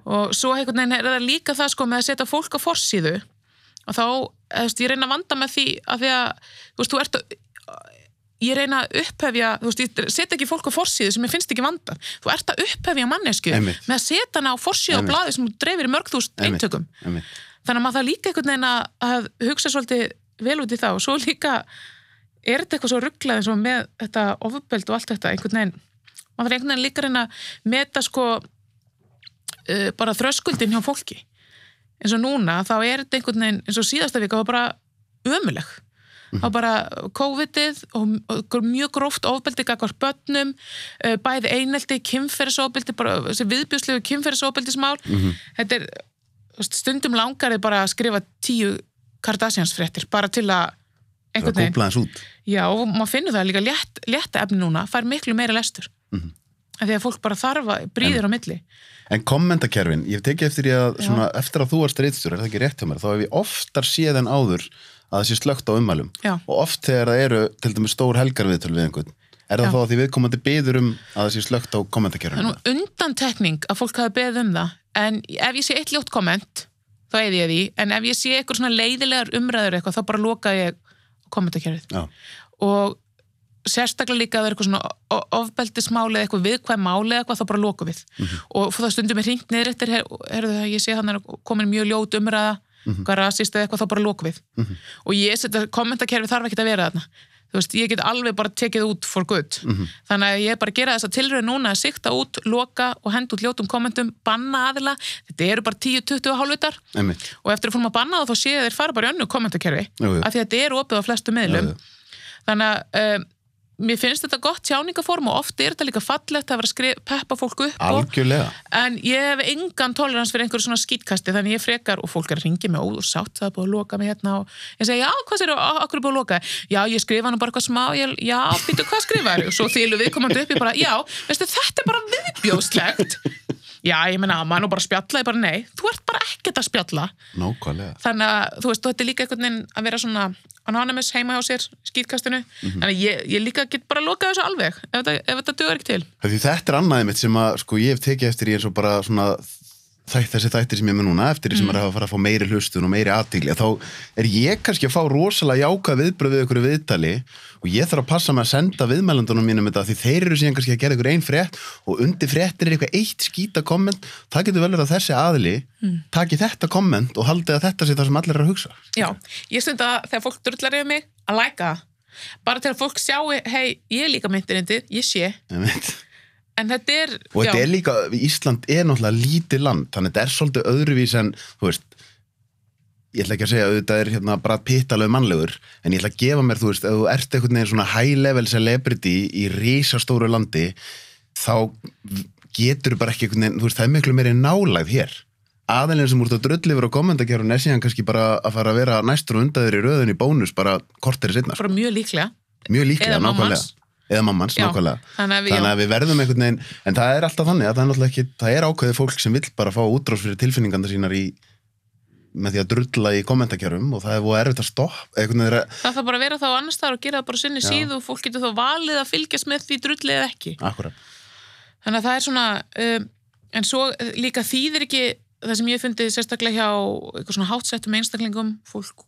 og svo einhvern veginn er það líka það sko með að setja fólk á forsíðu og þá, veist, ég reyna að vanda með því að því að, þú veist, þú ert að ég reyna að upphefja, þú veist, ég setja ekki fólk á forsíðu sem ég finnst ekki vanda þú ert að upphefja mannesku Einmitt. með að setja hana á forsíðu á Einmitt. blaði sem þú dreifir í mörg þúst Einmitt. eintökum Einmitt. þannig að maður það líka einhvern veginn að, hugsa svolítið vel út í það og svo líka er þetta eitthvað svo rugglað eins og með þetta ofuböld og allt þetta einhvern veginn maður þarf einhvern veginn líka að reyna að meta sko uh, bara þröskuldin hjá fólki. Eins og núna þá er þetta einhvern veginn eins og síðasta vika var bara ömuleg þá bara COVID-ið og, mjög gróft ofbeldi gagvart börnum, uh, bæði einelti kynferðisofbeldi, bara viðbjúslegu kynferðisofbeldismál. Mhm. þetta er stundum langar er bara að skrifa tíu Kardashians fréttir bara til að einhvern er veginn, já og maður finnur það líka létt, létta efni núna, fær miklu meira lestur. Mhm. af því að fólk bara þarfa brýðir á milli En kommentakerfin, ég hef tekið eftir því að svona, eftir að þú varst reyðstjóri, er það ekki rétt hjá mér, þá hef ég oftar séð en áður að það sé slögt á ummælum. Já. Og oft þegar það eru til dæmis stór helgarviðtöl við einhvern, er það Já. þá að því viðkomandi byður um að það sé slögt á er kommentakerfin. nú undantekning að fólk hafi beðið um það en ef ég sé eitt ljótt komment þá eði ég því, en ef ég sé eitthvað svona leiðilegar umræður eitthvað, þá bara loka ég kommentakerfið Já, og sérstaklega líka að er eitthvað svona ofbeldismáli eða eitthvað viðkvæm máli eða eitthvað þá bara lokum við. Og það stundum er hringt niður eftir herðu það, ég sé hann er komin mjög ljót umræða hvað rasist eða eitthvað þá bara lokum við. Og ég setja kommentakerfi þarf ekki að vera þarna. Þú veist, ég get alveg bara tekið út for good. Þannig að ég bara gera þess að tilröðu núna að sikta út, loka og henda út ljótum kommentum, banna aðila. Þetta eru bara 10-20 hálfvitar. Og eftir að fórum að það mér finnst þetta gott tjáningaform og oft er þetta líka fallegt að vera að peppa fólk upp og, Algjörlega. en ég hef engan tolerans fyrir einhverju svona skýtkasti þannig ég frekar og fólk er að ringi mig og sátt það er búið að loka mig hérna og ég segi já hvað sér okkur er búið að loka? Já ég skrifa nú bara eitthvað smá ég, já býtu hvað skrifaður og svo þýlu við komandi upp ég bara já veistu þetta er bara viðbjóðslegt Já, ég meina, maður nú bara spjallaði bara nei, þú ert bara ekkert að spjalla. Nákvæmlega. þannig að, þú veist, þetta er líka einhvern veginn að vera svona anonymous heima hjá sér skýtkastinu, þannig að ég, ég líka get bara lokað þessu alveg, ef þetta, ef þetta dugur ekki til. Því þetta er annaðið mitt sem að, sko, ég hef tekið eftir í eins og bara svona þessi þættir sem ég með núna, eftir því sem er að fara að fá meiri hlustun og meiri aðtíli, þá er ég kannski að fá rosalega jákað viðbröð við ykkur viðtali og ég þarf að passa með að senda viðmælundunum mínum þetta því þeir eru síðan kannski að gera ykkur einn frétt og undir fréttin er eitthvað eitt skýta komment, það getur vel verið að þessi aðli taki þetta komment og haldi að þetta sé það sem allir er að hugsa. Já, ég stund að þegar fólk drullar yfir mig að læka bara til að fólk sjáu, hei, ég er líka myndir undir, ég sé. En þetta er og þetta er líka, Ísland er náttúrulega lítið land, þannig að þetta er svolítið öðruvís en, þú veist ég ætla ekki að segja að þetta er hérna bara pittalegu mannlegur, en ég ætla að gefa mér þú veist, ef þú ert einhvern veginn svona high level celebrity í risastóru landi þá getur bara ekki einhvern veginn, þú veist, það er miklu meiri nálægð hér. Aðeins sem úr þetta drullifur og kommentarkerun er síðan kannski bara að fara að vera næstur og undaður í röðun í bónus bara kortir í setna, bara mjög líklega. Mjög líklega, Eða mammans. Eða mammans, nákvæmlega. þannig að við, þannig að við verðum einhvern veginn en það er alltaf þannig að það er náttúrulega ekki það er ákveðið fólk sem vill bara fá útrás fyrir tilfinninganda sínar í með því að drulla í kommentarkjörum og það er búið erfitt að stopp einhvern veginn er að, það þarf bara að vera þá annars staðar og gera það bara sinni Já. síðu og fólk getur þá valið að fylgjast með því drullið eða ekki. Akkurat, þannig að það er svona um, en svo eh, líka þýðir ekki það sem ég fundi sérstaklega hjá eitthvað svona hátsettum einstaklingum fólk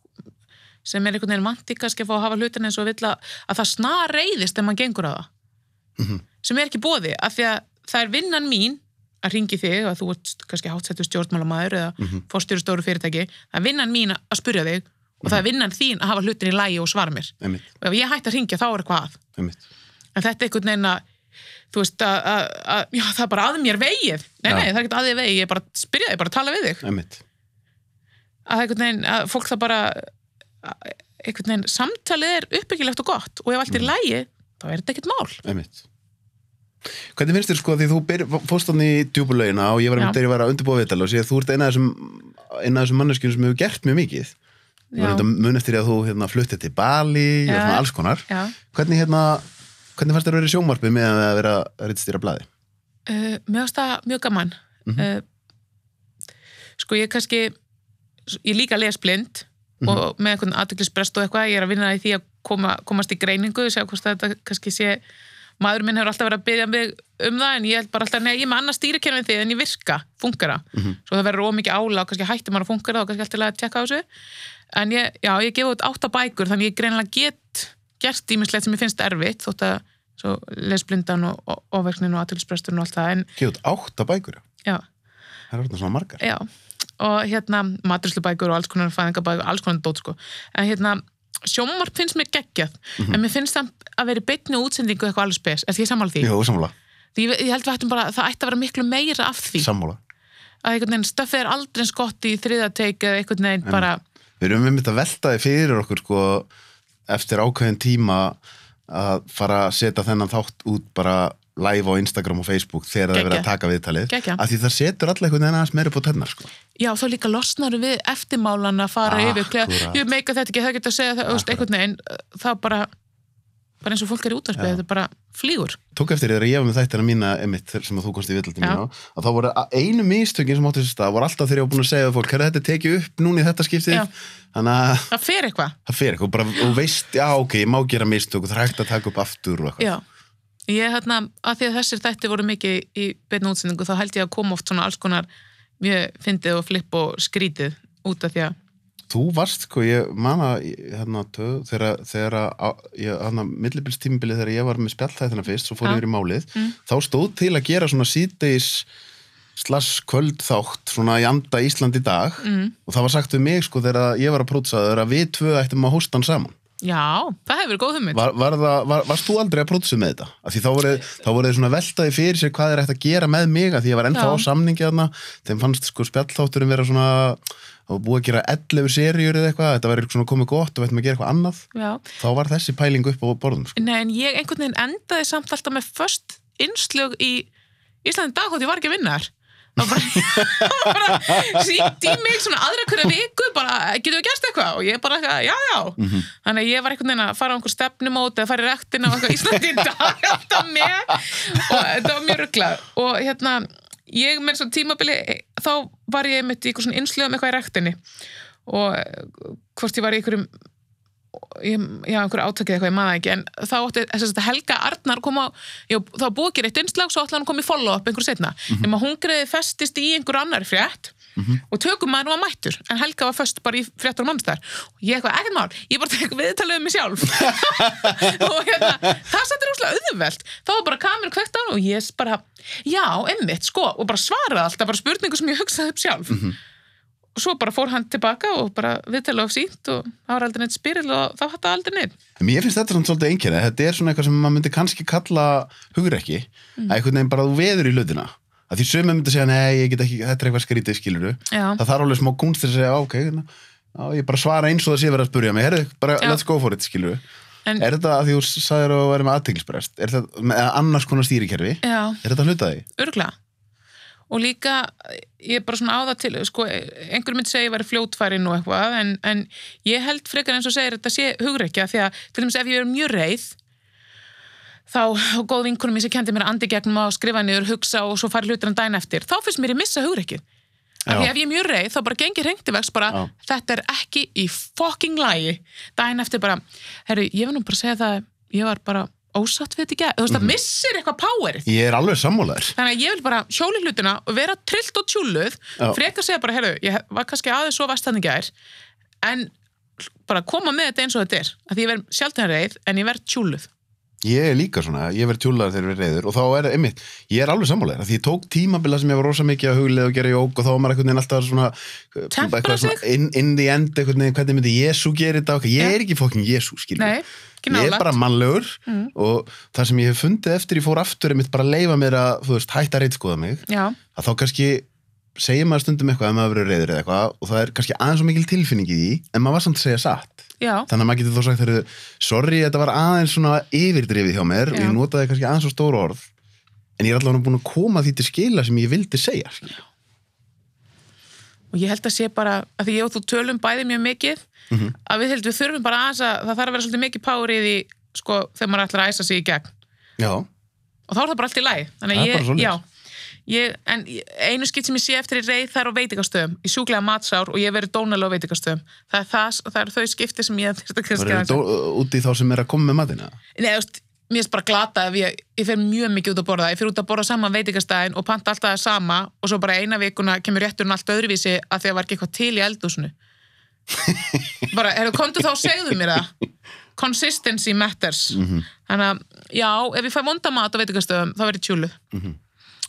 sem er einhvern veginn vanti kannski að fá að hafa hlutin eins og vill að, að það snar reyðist ef maður gengur á það. Mhm. sem er ekki bóði af því að það er vinnan mín að ringi þig að þú ert kannski hátsettu stjórnmálamæður eða mm Mhm. fórstjóru stóru fyrirtæki það er vinnan mín að spurja þig og það er vinnan þín að hafa hlutin í lægi og svara mér. Einmitt, og ef ég hætti að ringja þá er eitthvað að. Einmitt. En þetta er einhvern veginn að þú veist að, að, að já, það er bara að mér vegið. Nei, nei, það er ekki að þig vegið, ég er bara spyrja þig bara tala við þig. Einmitt, að einhvern veginn, að fólk það bara einhvern veginn, samtalið er uppbyggilegt og gott og ef allt er í lægi þá er þetta ekkert mál. Einmitt. Hvernig finnst þér sko því þú fórst hann í djúbulögina og ég var að undirbúa viðtal og sé að þú ert eina af þessum þessum manneskjum sem hefur gert mjög mikið. Þetta mun eftir að þú hérna, fluttið til Bali og Já. svona alls konar. Já, Hvernig hérna, hvernig fannst þér að vera í sjónvarpi með að vera að rittstýra blaði? uh, mér finnst það mjög gaman. Mhm. uh, sko ég kannski ég líka les blind Mhm. og með einhvern aðtöklisbrest og eitthvað ég er að vinna í því að koma, komast í greiningu sjá hvort þetta kannski sé maður minn hefur alltaf verið að byggja mig um það en ég held bara alltaf, nei, ég er með annað stýrikerfin því en ég virka, funkara Mhm. svo það verður ómikið ála og kannski hættir maður að funkara og kannski alltaf að tjekka á þessu. En ég, já, ég gef út átta bækur þannig ég greinilega get gert ímislegt sem ég finnst erfitt þótt að svo lesblindan og, og ofverknin og aðtöklisbresturinn og allt það en Gefið út átta bækur, já, það er orðin svona margar. Já og hérna maturslubækur og alls konar fæðingabækur, alls konar dót sko. En hérna sjómarp finnst mér geggjað en mér finnst það að vera í beinni útsendingu eitthvað alveg spes, er því ég sammála því? Jú, sammála, Því ég, ég held við ættum bara, það ætti að vera miklu meira af því. Sammála. Að einhvern veginn stöffið er aldrei eins gott í þriðateik eða einhvern veginn bara Við erum einmitt að velta þið fyrir okkur sko, eftir ákveðin tíma að fara að setja þennan þátt út bara live á Instagram og Facebook þegar það er verið að taka viðtalið af því það setur allir einhvern veginn aðeins meira på tennar sko. já, þá líka losnar við eftirmálan að fara yfir, Akkúrat. klefa, ég meika þetta ekki það getur að segja það, veist, einhvern veginn það bara, bara eins og fólk er í útvarpið, þetta bara flýgur. Tók eftir þegar ég var með þættina mína einmitt, sem að þú komst í viðtaldi Já. mína á, að þá voru einu mistökin sem átti þessi stað voru alltaf þegar ég var búin að segja fólk herra þetta tekið upp núna í þetta skiptið. Þannig að það fer eitthvað. Og veist, já ok, ég má gera mistök og það er hægt að taka upp aftur og eitthvað ég hérna, að því að þessir þætti voru mikið í beinu útsendingu þá held ég að koma oft svona alls konar mjög fyndið og flipp og skrítið út af því að, Þú varst, sko, ég man að hérna, þegar, þegar að hérna, millibilstímabilið þegar ég var með spjallþættina fyrst, svo fór ég yfir í málið Mm. þá stóð til að gera svona síðdeis slass kvöld þátt svona í anda Ísland í dag mm, og það var sagt við mig, sko, þegar ég var að prótsaður að við tvö ættum að hósta hann saman já, það hefur verið góð hugmynd. Var, var var, Varst þú aldrei að prótsa með þetta? Af því þá voru, þá voru þið svona veltaði fyrir sér hvað er hægt að gera með mig að því ég var ennþá á samningi þarna. Þeim fannst sko spjallþátturinn vera svona var búið að gera 11 seríur eða eitthvað þetta var svona komið gott og við ættum að gera eitthvað annað. Já, þá var þessi pæling upp á borðum sko. nei en ég einhvern veginn endaði samt alltaf með först innslög í Íslandi dag og ég var ekki að var bara, sínt í mig svona aðra hverja viku bara, getur við gert eitthvað? Og ég bara, eitthvað, já, já. Mhm. þannig að ég var einhvern veginn að fara á einhver stefnumót eða fara í rektina og eitthvað Íslandi í dag alltaf með og þetta var mjög rugglað og hérna, ég með svo tímabili þá var ég mitt í eitthvað svona innslöðum eitthvað í rektinni og eh, hvort ég var í einhverjum ég, já, einhverju átökið eitthvað, ég maður ekki en þá átti þess að Helga Arnar koma já, þá búið að gera eitt innslag, svo ætlaði hann í follow-up einhverju setna, nema hún greiði festist í einhverju annar frétt og tökum maður var mættur, en Helga var föst bara í fréttur og mannstæðar og ég eitthvað, ekkert mál, ég bara tek viðtalið um mig sjálf. Og hérna það sattir óslega auðvelt, þá var bara kamerin kveikt á og ég bara, já, emmitt, sko og bara svaraði alltaf, bara spurningu sem ég hugsaði upp sjálf og svo bara fór hann tilbaka og bara viðtalið of sínt og það var aldrei neitt spyril og þá hatt það aldrei neitt Mér finnst þetta svona svolítið einkenni, þetta er svona eitthvað sem maður myndi kannski kalla hugrekki, Mm. að einhvern veginn bara þú veður í hlutina. Að því sömu myndi segja, nei, ég get ekki, þetta er eitthvað skrítið, skilur Já. Það þarf alveg smá kunst til að segja, ok, hérna, já, ég bara svara eins og það sé verið að spurja mig, herru, bara Já. let's go for it, skilur En- Er þetta að því þú sagðir að og líka, ég er bara svona á það til sko, einhver myndi segja að ég væri fljótfærin og eitthvað, en, en ég held frekar eins og segir þetta sé hugreikja því að til dæmis ef ég er mjög reið þá, góð vinkunum mér sem kendi mér að andi gegnum að skrifa niður, hugsa og svo fara hlutur en dæn eftir, þá finnst mér ég missa hugreikið af því ef ég er mjög reið þá bara gengir hengtivegs bara, Já. þetta er ekki í fucking lægi dæn eftir bara, herru, ég vil nú bara segja það ég var bara ósatt við þetta ekki þú veist, það missir eitthvað powerið. Ég er alveg sammálaður. Þannig að ég vil bara hjóli hlutina og vera trillt og tjúluð, Já. frekar segja bara, heyrðu, ég var kannski aðeins svo vestan í gær, en bara koma með þetta eins og þetta er. Að því ég verð sjálfna reið, en ég verð tjúluð. Ég er líka svona, ég verð tjúlaður þegar við reyður og þá er það einmitt, ég er alveg sammálaður. Af því ég tók tímabila sem ég var rosa mikið að huglið og gera jók og þá var maður veginn alltaf svona Tempra eitthvað svona in, in the end, veginn, hvernig myndi Jésu gera þetta? Ég er ekki fokkin Jésu, ekki ég er bara mannlegur Mm. og það sem ég hef fundið eftir ég fór aftur einmitt bara að leifa mér að, veist, hætta að reytskoða mig Já, að þá kannski segir maður stundum eitthvað ef maður verður reyður eða eitthvað og það er kannski aðeins svo mikil tilfinning í því en maður var samt að segja satt já, þannig að maður getur þá sagt þeirri, sorry, þetta var aðeins svona yfirdrifið hjá mér og Já. ég notaði kannski aðeins svo stóru orð en ég er allavega búin að koma því til skila sem ég vildi segja skilur. Og ég held að sé bara, að því ég og þú tölum bæði mjög mikið, Mhm. að við heldum við þurfum bara aðeins að það þarf að vera svolítið mikið power í sko, þegar maður ætlar að æsa sig í gegn. já, Og þá er það bara allt í lagi. Þannig að er ég, já, ég, en einu skipt sem ég sé eftir í reið það er á veitingastöðum, í sjúklega matsár og ég verið dónalega á veitingastöðum. Það er, það, það er þau skipti sem ég þurfti að kannski er aðeins að- út í þá sem er að koma með matina Nei, þú veist, mér er bara glata ef ég, ég fer mjög mikið út að borða. Ég fer út að borða saman veitingastæðin og panta alltaf það sama og svo bara eina vikuna kemur rétturinn allt öðruvísi að því að var ekki eitthvað til í eldúsinu. bara, hefur komdu þá og segðu mér það. Consistency matters. Þannig að, já, ef ég fæ vonda mat á veitingastöðum, þá verður ég tjúluð.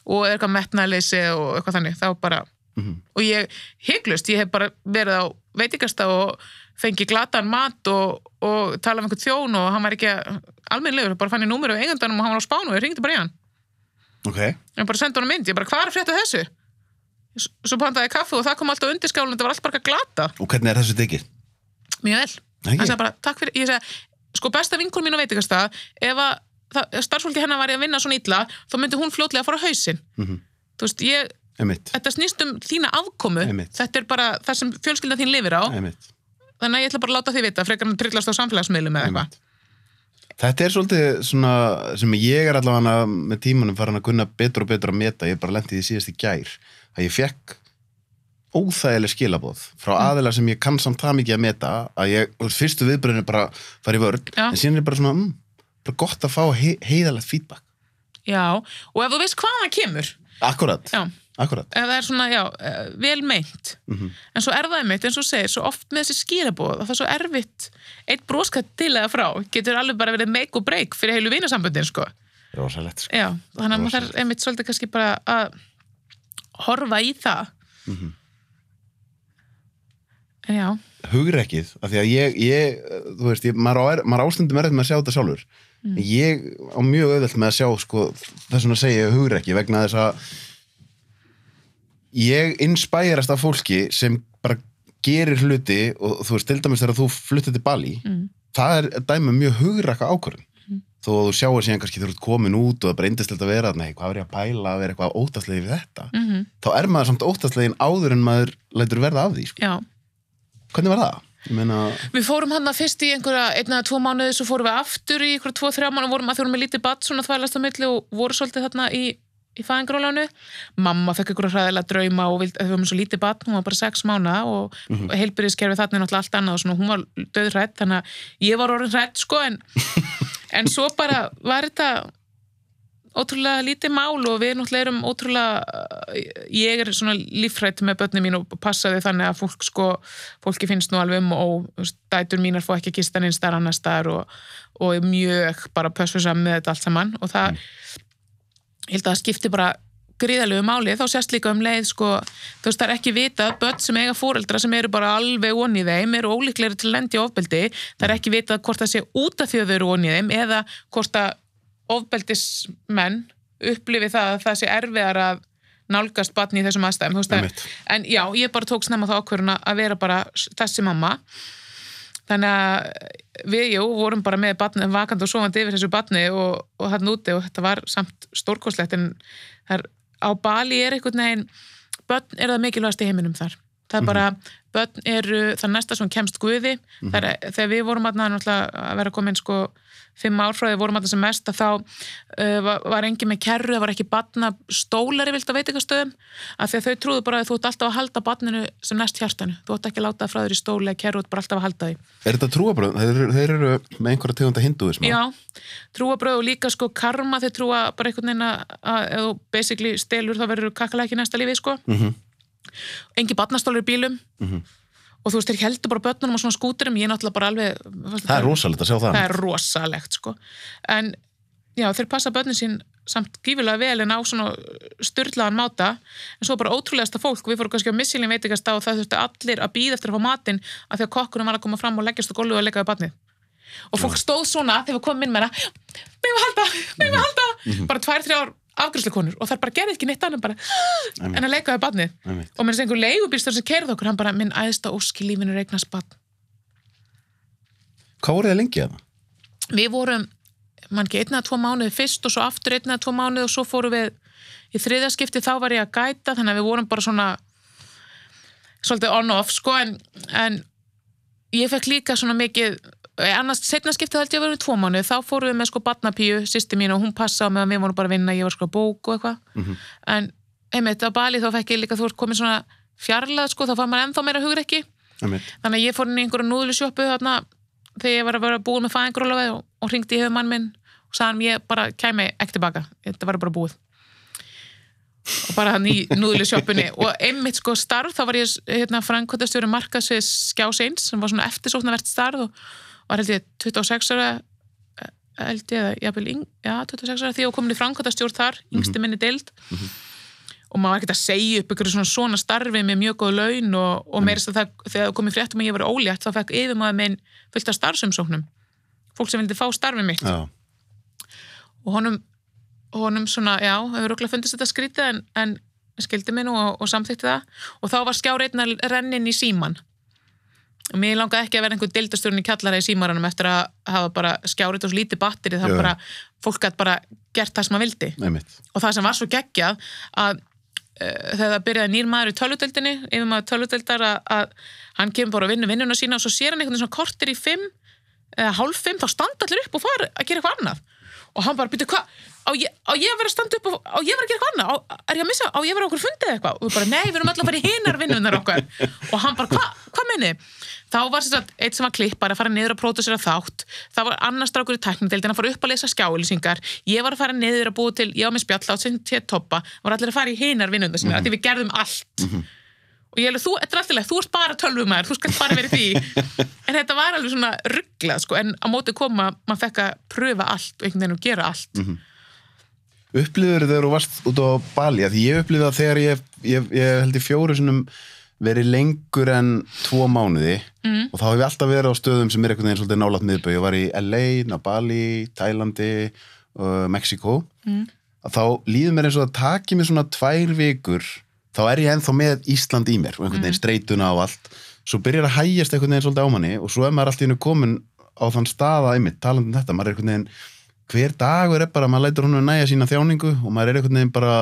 Og ef eitthvað metnaðleysi og eitthvað þannig, þá bara... Og ég, hygglust, ég hef bara verið á veitingastað og fengi glatan mat og, og tala um einhvern þjón og hann var ekki almennlegur, bara fann ég númeru á eigandanum og hann var á spánu og ég ringdi bara í hann. ok, Ég bara sendi honum mynd, ég bara, hvað er að frétta af þessu? Svo pantaði ég kaffi og það kom alltaf undir skálinn, þetta var allt bara glata. og hvernig er þessu tekið? Mjög vel. Hann sagði bara, takk fyrir, ég segi, sko besta vinkun mín á ef að það, ef starfsfólki hennar var að vinna svona illa, þá myndi hún fljótlega að fara á hausinn. Mhm. Þú veist, ég, þetta snýst um þína afkomu, þetta er bara það sem fjölskyldan þín lifir á, einmitt, þannig að ég ætla bara að láta því vita, frekar hann trillast á samfélagsmiðlum eða eitthvað. Þetta er svolítið svona sem ég er allavega með tímanum farin að kunna betur og betur að meta, ég bara lendi því síðast í gær að ég fekk óþægileg skilabóð frá Mm. aðila sem ég kann samt það mikið að meta að ég, fyrstu viðbröðin er bara fara í vörn, Já. en síðan er bara svona mm, bara gott að fá he heiðalegt feedback Já, og ef þú veist hvað það kemur, Akkurat, já, akkurat ef það er svona, já, eh, vel meint, Mhm. en svo er það einmitt, eins og segir, svo oft með þessi skýrabóð, það er svo erfitt, eitt broskatt til eða frá, getur alveg bara verið make og break fyrir heilu vinasamböndin, sko. Rósalegt, sko. Já, þannig að maður þarf einmitt svolítið kannski bara að horfa í það. Mhm. En já, hugrekkið, af því að ég, ég þú veist, ég, maður, maður ástundum erðið með að sjá þetta sjálfur Mm. ég á mjög auðvelt með að sjá sko, þess ég inspærast af fólki sem bara gerir hluti og þú veist, til dæmis þegar þú fluttir til Bali Mm. það er dæmi um mjög hugrekka ákvörðun Mm. þó að þú sjáir síðan kannski þú ert komin út og það breyndist að vera, nei, hvað er ég að pæla að vera eitthvað óttaslegið við þetta mm þá er maður samt óttaslegin áður en maður lætur verða af því, sko. já. hvernig var það? Meina, Við fórum hann að fyrst í einhverja einn eða tvo mánuði, svo fórum við aftur í einhverja tvo, þrjá mánuði, vorum að þjórum með lítið batt svona þvælast á milli og voru svolítið þarna í, í fæðingrólánu mamma fekk ykkur hræðilega drauma og var með svo lítið batn, hún var bara sex mánu og mm -hmm. heilbyrðiskerfi þarna er náttúrulega allt annað og svona, hún var döð hrætt þannig að ég var orðin hrætt sko en, en svo bara var þetta ótrúlega lítið mál og við náttúrulega erum ótrúlega ég er svona lífrætt með börnum mín og passaði þannig að fólk sko fólki finnst nú alveg um og dætur mínar fó ekki kistan einn starf annar starf og, og mjög bara pössu saman með þetta allt saman og það mm. Ég held að það skipti bara gríðalegu máli, þá sést líka um leið sko, þú veist, það er ekki vita börn sem eiga fóreldra sem eru bara alveg onni í þeim, eru ólíklegri til að lendi ofbeldi. Það er ekki vita hvort það sé út af því að þau eru onni í þeim eða hvort að ofbeldismenn upplifi það að það sé erfiðar að nálgast batni í þessum aðstæðum en já, ég bara tók snemma þá ákverðuna að vera bara þessi mamma þannig að við, jú, vorum bara með batni, vakand og sofandi yfir þessu batni og, og hann úti og þetta var samt stórkoslegt en þar, á Bali er einhvern veginn börn er það mikilvægast í heiminum þar það er bara, mm -hmm. börn eru það næsta sem kemst guði. Mm -hmm. er, þegar við vorum að vera komin sko fimm árfræði vorum alltaf sem mest að þá uh, var, var engin með kerru, það var ekki batna stólari vilt að veit eitthvað stöðum af því að þau trúðu bara að þú ætti alltaf að halda batninu sem næst hjartanu, þú ætti ekki að láta það frá þér í stóli eða kerru, þú ætti bara alltaf að halda því. Er þetta trúabröð? Þeir, þeir eru með einhverja tegunda hinduism Já, trúabröð og líka sko karma þeir trúa bara einhvern veginn að ef þú Engi batnastólar í bílum. Mm -hmm og þú veist, þeir heldur bara börnunum á svona skúturum, ég er náttúrulega bara alveg það er rosalegt að sjá það. Það er rosalegt, sko. En já, þeir passa börnun sín samt gífilega vel en á svona styrlaðan máta, en svo bara ótrúlegasta fólk við fórum kannski á missilin veitikast á og það þurfti allir að býða eftir að fá matinn af því að kokkunum var að koma fram og leggjast á góllu og leggja við barnið. Og fólk stóð svona þegar við komum inn með það við við halda, við við halda. Mm -hmm. bara tvær, þrjár afgjörsleikonur og það bara gerði ekki neitt annan bara en að leikaði badnið og mér er einhver leigubýrstur sem kerði okkur hann bara minn æðsta óski lífinu regnast badn Hvað voruð þið lengi að það? Við vorum, mann ekki einna að tvo mánuði fyrst og svo aftur einna að tvo mánuði og svo fórum við í þriðaskipti þá var ég að gæta þannig að við vorum bara svona svolítið on-off sko en, en ég fekk líka svona mikið annars setna skiptið held ég að vera í tvo mánu þá fórum við með sko batnapíu, sýsti mín og hún passaði meðan við vorum bara að vinna, ég var sko að bók og eitthvað. Mm -hmm. en einmitt á Bali þá fekk ég líka þú ert komið svona fjarlað sko þá fann maður ennþá meira hugur ekki þannig að ég fór inn í einhverju núðlusjópu þarna þegar ég var að vera búið með fæðingrólaveð og, og ringdi í höfumann minn og sagði hann ég bara kæmi ekki tilbaka. Þetta var bara búið. Og bara hann í núðlusjópunni og einmitt sko starf þá var ég hérna, frangkvæmtastjóri markasviðs skjáseins sem var svona eftirsóknarvert starf og var held ég 26 ára eh, held ég, jafnvel, já, 26 ára því að komin í framkvæmtastjórn þar, yngsti mhm. minni deild mm -hmm. og maður var ekkert að segja upp ykkur svona, svona starfi með mjög góð laun og, og meirist að það, þegar komið fréttum að ég var ólétt, þá fekk yfir maður minn fullt af starfsumsóknum fólk sem vildi fá starfið mitt já. og honum honum svona, já, hefur okkur fundist þetta skrítið en, en skildi minn og, og samþýtti það og þá var skjáreitna rennin í síman mér langaði ekki að vera einhvern dildastjórn í kjallara í símaranum eftir að hafa bara skjárið og svo lítið batteri þá bara, fólk gæti bara gert það sem maður vildi. Nei, og það sem var svo geggjað að uh, þegar það byrjaði nýr maður í tölvutöldinni yfir maður tölvutöldar að, að hann kemur bara að vinna vinnuna sína og svo sér hann einhvern svona kortir í fimm eða hálf fimm, þá standa allir upp og fara að gera eitthvað annað og hann bara, byrju, hvað? Á ég að vera að standa upp og á ég að vera að gera eitthvað annað? Á, er ég að missa, á ég að vera okkur fundið eitthvað? Og við bara, nei, við erum alltaf að fara í hinnar vinnunar okkar. Og hann bara, hvað hva minni þá var þess að eitt sem var klippar að fara niður að pródusera þátt, þá var annars draugur í tæknindildin að fara upp að lesa skjáilsingar ég var að fara niður að búa til, ég á mig spjall átt sem til toppa, var allir að fara í hinnar vinnundar sem mm -hmm. við gerðum allt. mm -hmm. Og ég held, þú, þetta er alltaf, þú ert bara tölvumæður þú skal bara verið því en þetta var alveg svona rugglað, sko, en á móti koma maður fekk að pröfa allt og einhvern veginn og gera allt mm -hmm. Upplýður þegar þú varst út á Bali, því ég upplýði það þegar ég, ég, ég held í fjóru verið lengur en tvo mánuði mm. og þá hef ég alltaf verið á stöðum sem er einhvern veginn svolítið nálat miðböð ég var í LA, Nabali, Tælandi uh, Mexiko mm. þá líður mér eins og að taki mér svona tvær vikur þá er ég enþá með Ísland í mér og einhvern veginn mm. streytuna á allt. Svo byrjar að hægjast einhvern veginn svolítið á manni og svo er maður alltaf inn og komin á þann staða einmitt, talandum þetta, maður er einhvern veginn hver dagur er bara, maður lætur hún að næja sína þjáningu og maður er einhvern veginn bara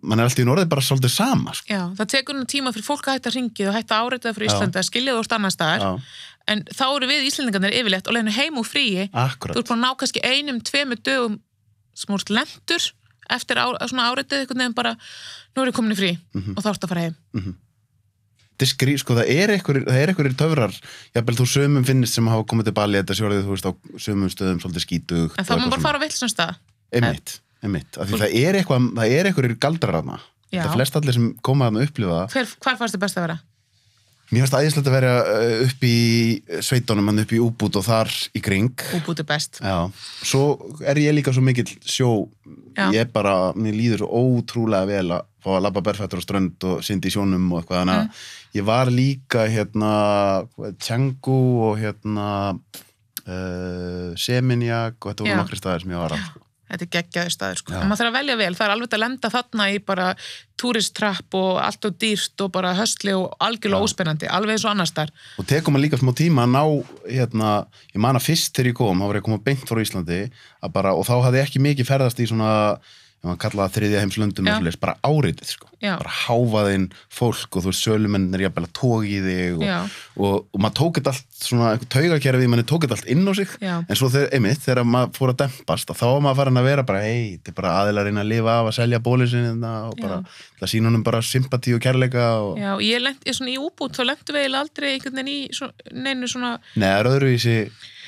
mann er alltaf í norðið bara svolítið sama sko. Já, það tekur nú tíma fyrir fólk að hætta ringið og hætta áreitað fyrir Íslanda, skiljaðu úr annar staðar. En þá eru við Íslandingarnir yfirleitt og leginu heim úr fríi. Akkurat. þú ert bara að ná kannski einum, tveimu dögum smúrt lendur eftir á, svona áreitið einhvern veginn bara, nú er ég komin í frí Mhm. og þá ertu að fara heim. Diskri, sko, það er einhverjir, það er töfrar. Jafnvel þú sömum finnist sem hafa komið til bali þetta sjórið, þú veist, á sömum stöðum svolítið skítugt en þá má bara fara á vilsum stað. Einmitt, einmitt, af því það er eitthvað það er einhverjir galdrar hana Já. það er flest allir sem koma að upplifa það. Hver, hvar fannst þið best að vera? Mér finnst æðislegt að vera uh, upp í sveitunum, hann upp í úbút og þar í kring. Úbúti best. Já, svo er ég líka svo mikill sjó, Já. ég bara, mér líður svo ótrúlega vel að fá að labba berfættur á strönd og syndi í sjónum og eitthvað, þannig að Mm. ég var líka hérna, Tjangu og hérna uh, Seminjak og þetta voru nokkri staðir sem ég var sko. Þetta er geggjaði staður sko. Maður þarf að velja vel, það er alveg að lenda þarna í bara túristtrapp og allt og dýrt og bara höstli og algjörlega óspennandi, alveg eins og annars þar. og tekum maður líka smá tíma að ná hérna, ég man að fyrst þegar ég kom þá var ég að koma beint frá Íslandi bara, og þá hafði ekki mikið ferðast í svona ef maður kallaði þriðja heims löndum Já. og svoleiðis, bara áritið sko. Já. bara háfaðinn fólk og þú veist sölumennir jafnvel að tóki í þig og, Já. og, og maður tók þetta allt svona eitthvað taugakerfið, manni tók þetta allt inn á sig Já. en svo þegar, einmitt, þegar maður fór að dempast þá var maður farin að vera bara, hei, þetta er bara aðilarinn að lifa af að selja bólið sinni og bara, það sína honum bara sympatí og kærleika og, Já, ég lent, ég svona í úbút, þá lentum við eiginlega aldrei einhvern veginn í svo, neinu svona, er öðruvísi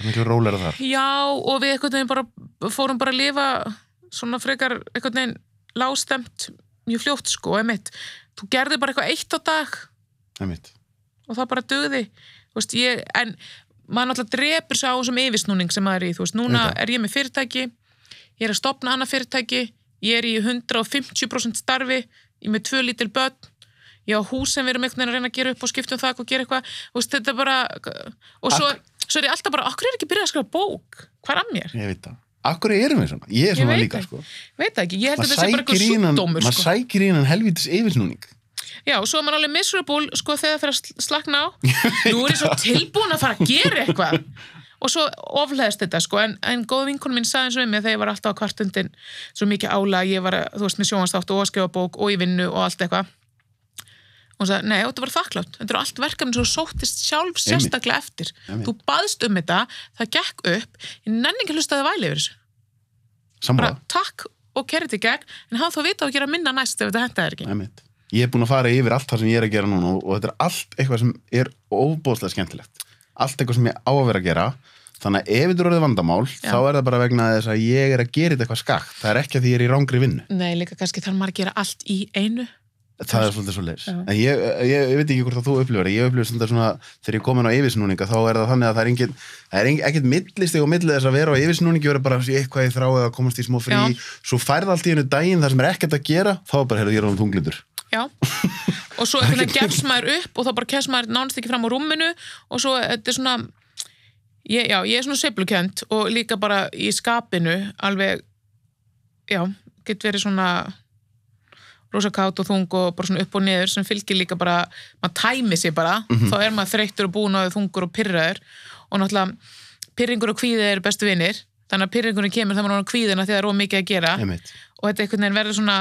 miklu rólega þar já, og við einhvern veginn bara, fórum bara að lifa svona frekar einhvern veginn lástemt mjög fljótt sko, emitt. Þú gerði bara eitthvað eitt á dag einmitt, og það bara dögði þú veist, ég, en maður náttúrulega drepur sig á þessum yfirsnúning sem maður er í þú veist, núna Auðvitað. er ég með fyrirtæki ég er að stopna annað fyrirtæki ég er í 150% starfi ég er með tvö lítil börn ég á hús sem við erum einhvern veginn að reyna að gera upp og skipta um það og gera eitthvað, veist, þetta bara og svo, svo er ég alltaf bara, okkur er ekki byrjað að skrifa bók hvað er að mér? ég veit það Akkur erum við svona? Ég er Ég svona veit líka, ekki. sko. veit það ekki, ég held að þetta sé bara sækir eitthvað maður sko. sækir í hennan helvítis yfirsnúning. Já, og svo er maður alveg miserable sko þegar það fer að sl- slakna á nú er ég svo tilbúin að fara að gera eitthvað og svo ofleðist þetta sko en, en góð vinkunum mín sagði eins og við mig þegar ég var alltaf á kvartundin svo mikið ála, ég var þú veist með sjónastátt og að skrifa bók og í vinnu og allt eitthvað og sagði, nei, þetta var þakklátt þetta eru allt verkefni sem þú sóttist sjálf Einmitt. sérstaklega eftir, Einmitt. þú baðst um þetta það gekk upp, ég nenni ekki að hlusta að væli yfir þessu, bara takk og kerrið í gegn, en hafa þá vita að gera minna næst ef þetta henda er ekki Einmitt. Ég er búin að fara yfir allt það sem ég er að gera núna og, þetta er allt eitthvað sem er óbóðslega skemmtilegt. Allt eitthvað sem ég á að vera að gera. Þannig að ef þetta er orðið vandamál, Já. þá er það bara vegna þess að ég er að gera þetta eitthvað skakt. Það er ekki að því ég er í rángri vinnu. Nei, líka kannski þarf maður að gera allt í einu Það er svolítið svo leiðis. Já. En ég, ég, ég veit ekki hvort að þú upplifur það. Ég upplifur svolítið svona, þegar ég er komin á yfirsnúninga, þá er það þannig að það er engin, það er ekkert millisteg og millið þess að vera á yfirsnúningi, vera bara eitthvað ég þrái að komast í smá frí, Já. svo færð allt í hennu daginn þar sem er ekkert að gera, þá er bara, ég er á þunglindur. Já, og svo einhvern veginn gefst maður upp og þá bara kemst maður nánast ekki fram á rúminu og svo þetta er svona ég, já, ég er svona sveiflukjönd og líka bara í skapinu alveg já, get verið svona rosakátt og þung og bara svona upp og niður sem fylgir líka bara, maður tæmi sig bara. Þá er maður þreyttur og búin og þungur og pyrraður og náttúrulega pyrringur og kvíði eru bestu vinir. Þannig að pyrringurinn kemur þegar maður er á kvíðina því það er ómikið að gera. Einmitt. og þetta einhvern veginn verður svona,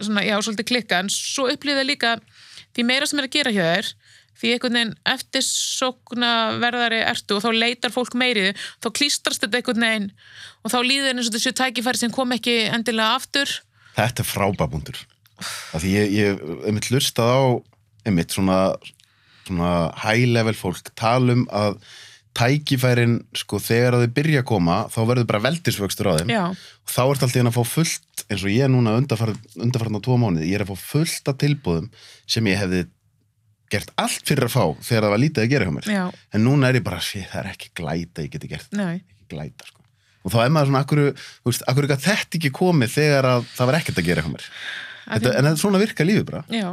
svona já, svolítið klikka, en svo upplýða líka því meira sem er að gera hjá þér því einhvern veginn eftir sókna verðari ertu og þá leitar fólk meiri þá klístrast þetta einhvern veginn og þá líður eins og þessu tækifæri sem kom ekki endilega aftur Þetta er frábabundur. Því ég, ég einmitt hlustað á einmitt svona, svona high level fólk tala um að tækifærin, sko, þegar að þau byrja að koma, þá verður bara veldisvöxtur á þeim. já, Og þá ert alltaf að fá fullt, eins og ég er núna undarfarn á tvo mánuði, ég er að fá fullt af tilbúðum sem ég hefði gert allt fyrir að fá þegar það var lítið að gera hjá mér. já, En núna er ég bara, sé, það er ekki glæta, ég geti gert, nei ekki glæta, sko. Og þá er maður svona, akkur, þú veist, akkur gat þetta ekki komið þegar að það var ekkert að gera hjá mér. Þetta, en þetta, svona virka lífið bara. já,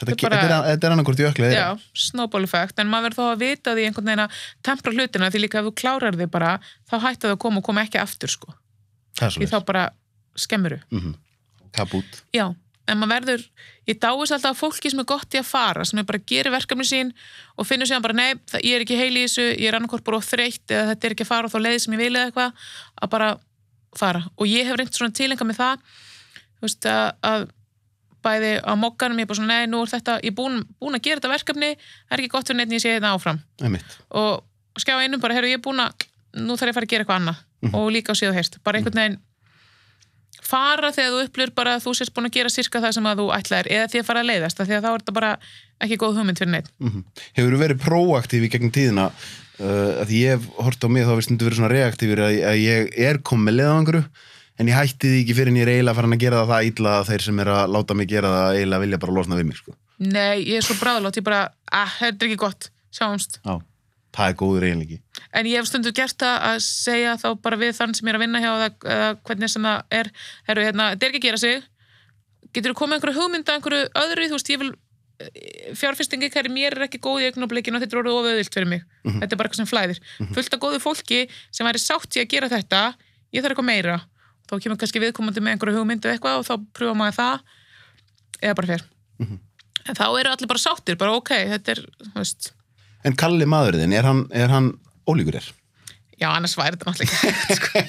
Þetta, Þetta bara- þetta er, þetta er annarkvort í ökla já, snowball effect en maður verður þá að vita því einhvern veginn að tempra hlutina því líka ef þú klárar þig bara þá hætti það að koma og koma ekki aftur sko Það er því þá bara skemmuru mm -hmm. Kabút. Já, en maður verður, ég dáist alltaf að fólki sem er gott í að fara, sem er bara að gera verkefni sín og finnur síðan bara, nei, það, ég er ekki heil í þessu, ég er annarkvort bara þreytt eða þetta er ekki að fara á þá leið sem ég vil eða eitthvað, að bara fara. Og ég hef reynt svona tilenga með það, veist, að, að bæði á mokkanum, ég er bara svona, nei, nú er þetta, ég er búin, búin að gera þetta verkefni, það er ekki gott fyrir neitt en ég sé þetta áfram. Einmitt. Og skjá einum bara, heyrðu, ég er búin að, nú þarf ég að fara að gera eitthvað annað og líka á síðu heist, bara einhvern veginn fara þegar þú upplifir bara að þú sést búin að gera sirka það sem að þú ætlaðir eða því að fara að leiðast því að þá er þetta bara ekki góð hugmynd fyrir neitt Mm Hefur þú verið próaktíf í gegnum tíðina? Uh, að því ég hef hort á mig þá veist þú verið svona reaktífur að, að ég er komið með leðangru en ég hætti því ekki fyrir en ég er eiginlega farin að gera það það illa að þeir sem er að láta mig gera það eiginlega vilja bara losna við mig sko. Nei, ég er svo bráðlátt, ég bara, að, þetta er ekki gott sjáumst. Já, það er góður eiginleiki. En ég hef stundu gert það að segja þá bara við þann sem er að vinna hjá eða hvernig sem það er. Herru, hérna, þetta er ekki að gera sig. Getur þú komið einhverju hugmynda, einhverju öðru? Þú veist, ég vil fjárfestingi hverju mér er ekki góð í augnablikinu og þetta er orðið ofauðvilt fyrir mig. Þetta er bara eitthvað sem flæðir. Fullt af góðu fólki sem væri sátt í að gera þetta ég þarf eitthvað meira. Þá kemur kannski viðkomandi með einhverju hugmyndu eitthvað og þá pröfa maður það eða bara fer. En þá eru allir bara sáttir, bara ok þetta er, þú veist En Kalli maðurinn, er hann, er hann ólíkur þér? Já, annars væri þetta náttúrulega ekki sko.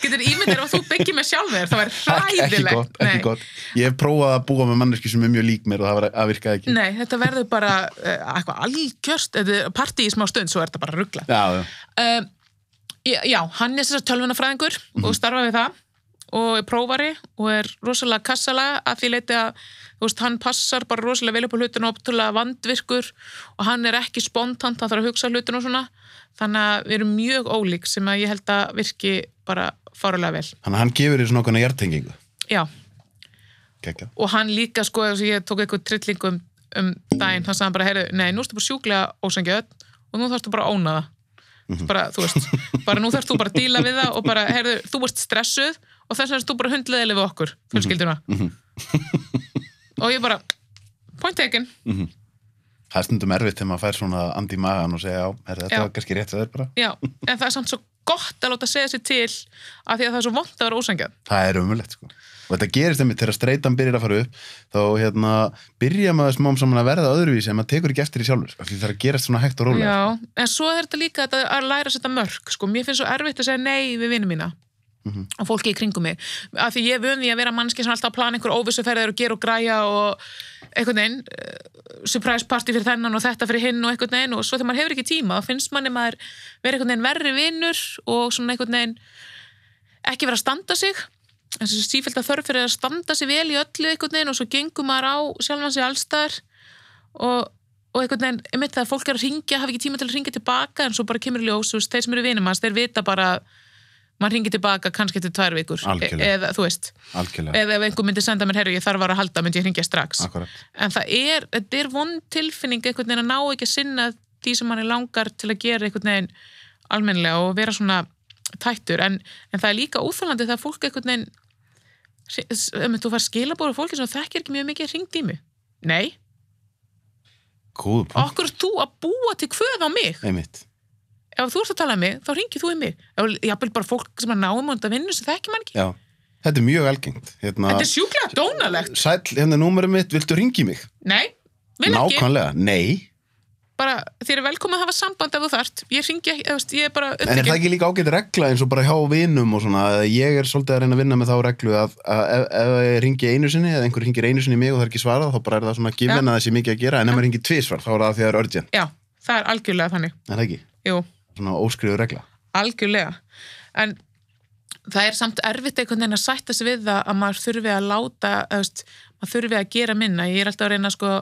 Getur ímyndir ef þú byggir með sjálfur, það væri Ekki hræðilegt. gott, ekki Nei. gott Ég hef prófað að búa með manneski sem er mjög lík mér og það var að virkaði ekki Nei, þetta verður bara uh, eitthvað algjörst, partí í smá stund, svo er þetta bara ruggla. Já, já, Uh, já, hann er þessar tölvunafræðingur og starfa við það og er prófari og er rosalega kassala að því leiti að þú veist, hann passar bara rosalega vel upp á hlutinu og optulega vandvirkur og hann er ekki spontant, hann þarf að hugsa hlutinu og svona. Þannig að við erum mjög ólík sem að ég held að virki bara fárulega vel. Þannig að hann gefur þér svona okkurna hjartengingu Já, Kekja og hann líka sko, ég tók eitthvað trilling um, um daginn, hann sagði bara, heyrðu, nei, nú ertu bara sjúklega ósangjöð og nú þarfstu bara að óna það. Bara, þú veist, bara nú þarfst þú bara að díla við það og bara, heyrðu, þú ert stressuð og þess vegna erst þú bara hundleðileg við okkur fjölskylduna. Og ég bara, point taken. Það er stundum erfitt þegar maður fær svona andi í magan og segja, er þetta Já. kannski rétt að þeir bara? Já, en það er samt svo gott að láta segja sér til af því að það er svo vont að vera ósangjöð Það er umulegt, sko. Og þetta gerist einmitt þegar streitan byrjar að fara upp þá hérna, byrja maður smám saman að verða öðruvísi en maður tekur ekki eftir í sjálfur sko, því það er að gerast svona hægt og rólega Já, en svo er þetta líka að læra að setja mörg, sko, mér finnst svo erfitt að segja nei við vinnum mína og fólki í kringum mig, af því ég vun því að vera mannski sem alltaf að plana einhver óvissuferðir og gera og græja og einhvern veginn uh, surprise party fyrir þennan og þetta fyrir hinn og einhvern veginn og svo þegar maður hefur ekki tíma þá finnst manni maður vera einhvern veginn verri vinnur og svona einhvern veginn ekki vera að standa sig. En þessi sífælt að þörf fyrir að standa sig vel í öllu einhvern veginn og svo gengum maður á sjálfan sig allstar og, og einhvern veginn, einmitt það að fólk er að ringja hafi ekki tíma til að ringja tilbaka en svo bara kemur í ljós, þeir sem eru vinum hans, þeir vita bara maður ringi tilbaka kannski til tvær vikur. Algjörlega. eða þú veist, Algjörlega, eða ef einhver myndi senda mér herru, ég þarf að halda, myndi ég ringja strax. Akkurat. En það er, þetta er vond tilfinning einhvern veginn að ná ekki að sinna því sem hann er langar til að gera einhvern veginn almennilega og vera svona tættur, en, en það er líka úþálandi þegar fólk einhvern veginn um, þú fær skilabóra fólki sem þekkir ekki mjög mikið hringt í mig. Nei, okkur þú að búa til hvöð á mig? Einmitt ef þú ert að tala um mig, þá ringir þú í mig. Ef jafnvel bara fólk sem er náum og þetta vinnu sem þekkir mann ekki, Já, þetta er mjög algengt hérna, þetta er sjúklega dónalegt. Sæll, hérna er númerið mitt, viltu ringi mig? nei, vil ekki. Nákvæmlega, nei. Bara þér er velkomið að hafa samband ef þú þart ég ringi ég er bara En er það ekki líka ágætt regla eins og bara hjá vinum og svona, að ég er svolítið að reyna að vinna með þá reglu að, að ef, ef ég ringi einu sinni eða einhver ringir einu sinni í mig og það er ekki svarað þá bara er það svona gifin að það sé mikið að gera. En ef maður ringir tvisvar þá er það því að það er urgent. Já, það er algjörlega þannig. Er það ekki? jú, Svona óskriðu regla. Algjörlega. En það er samt erfitt einhvern veginn að sætta sig við það að maður þurfi að láta veist, maður þurfi að gera minna. Ég er alltaf að reyna að sko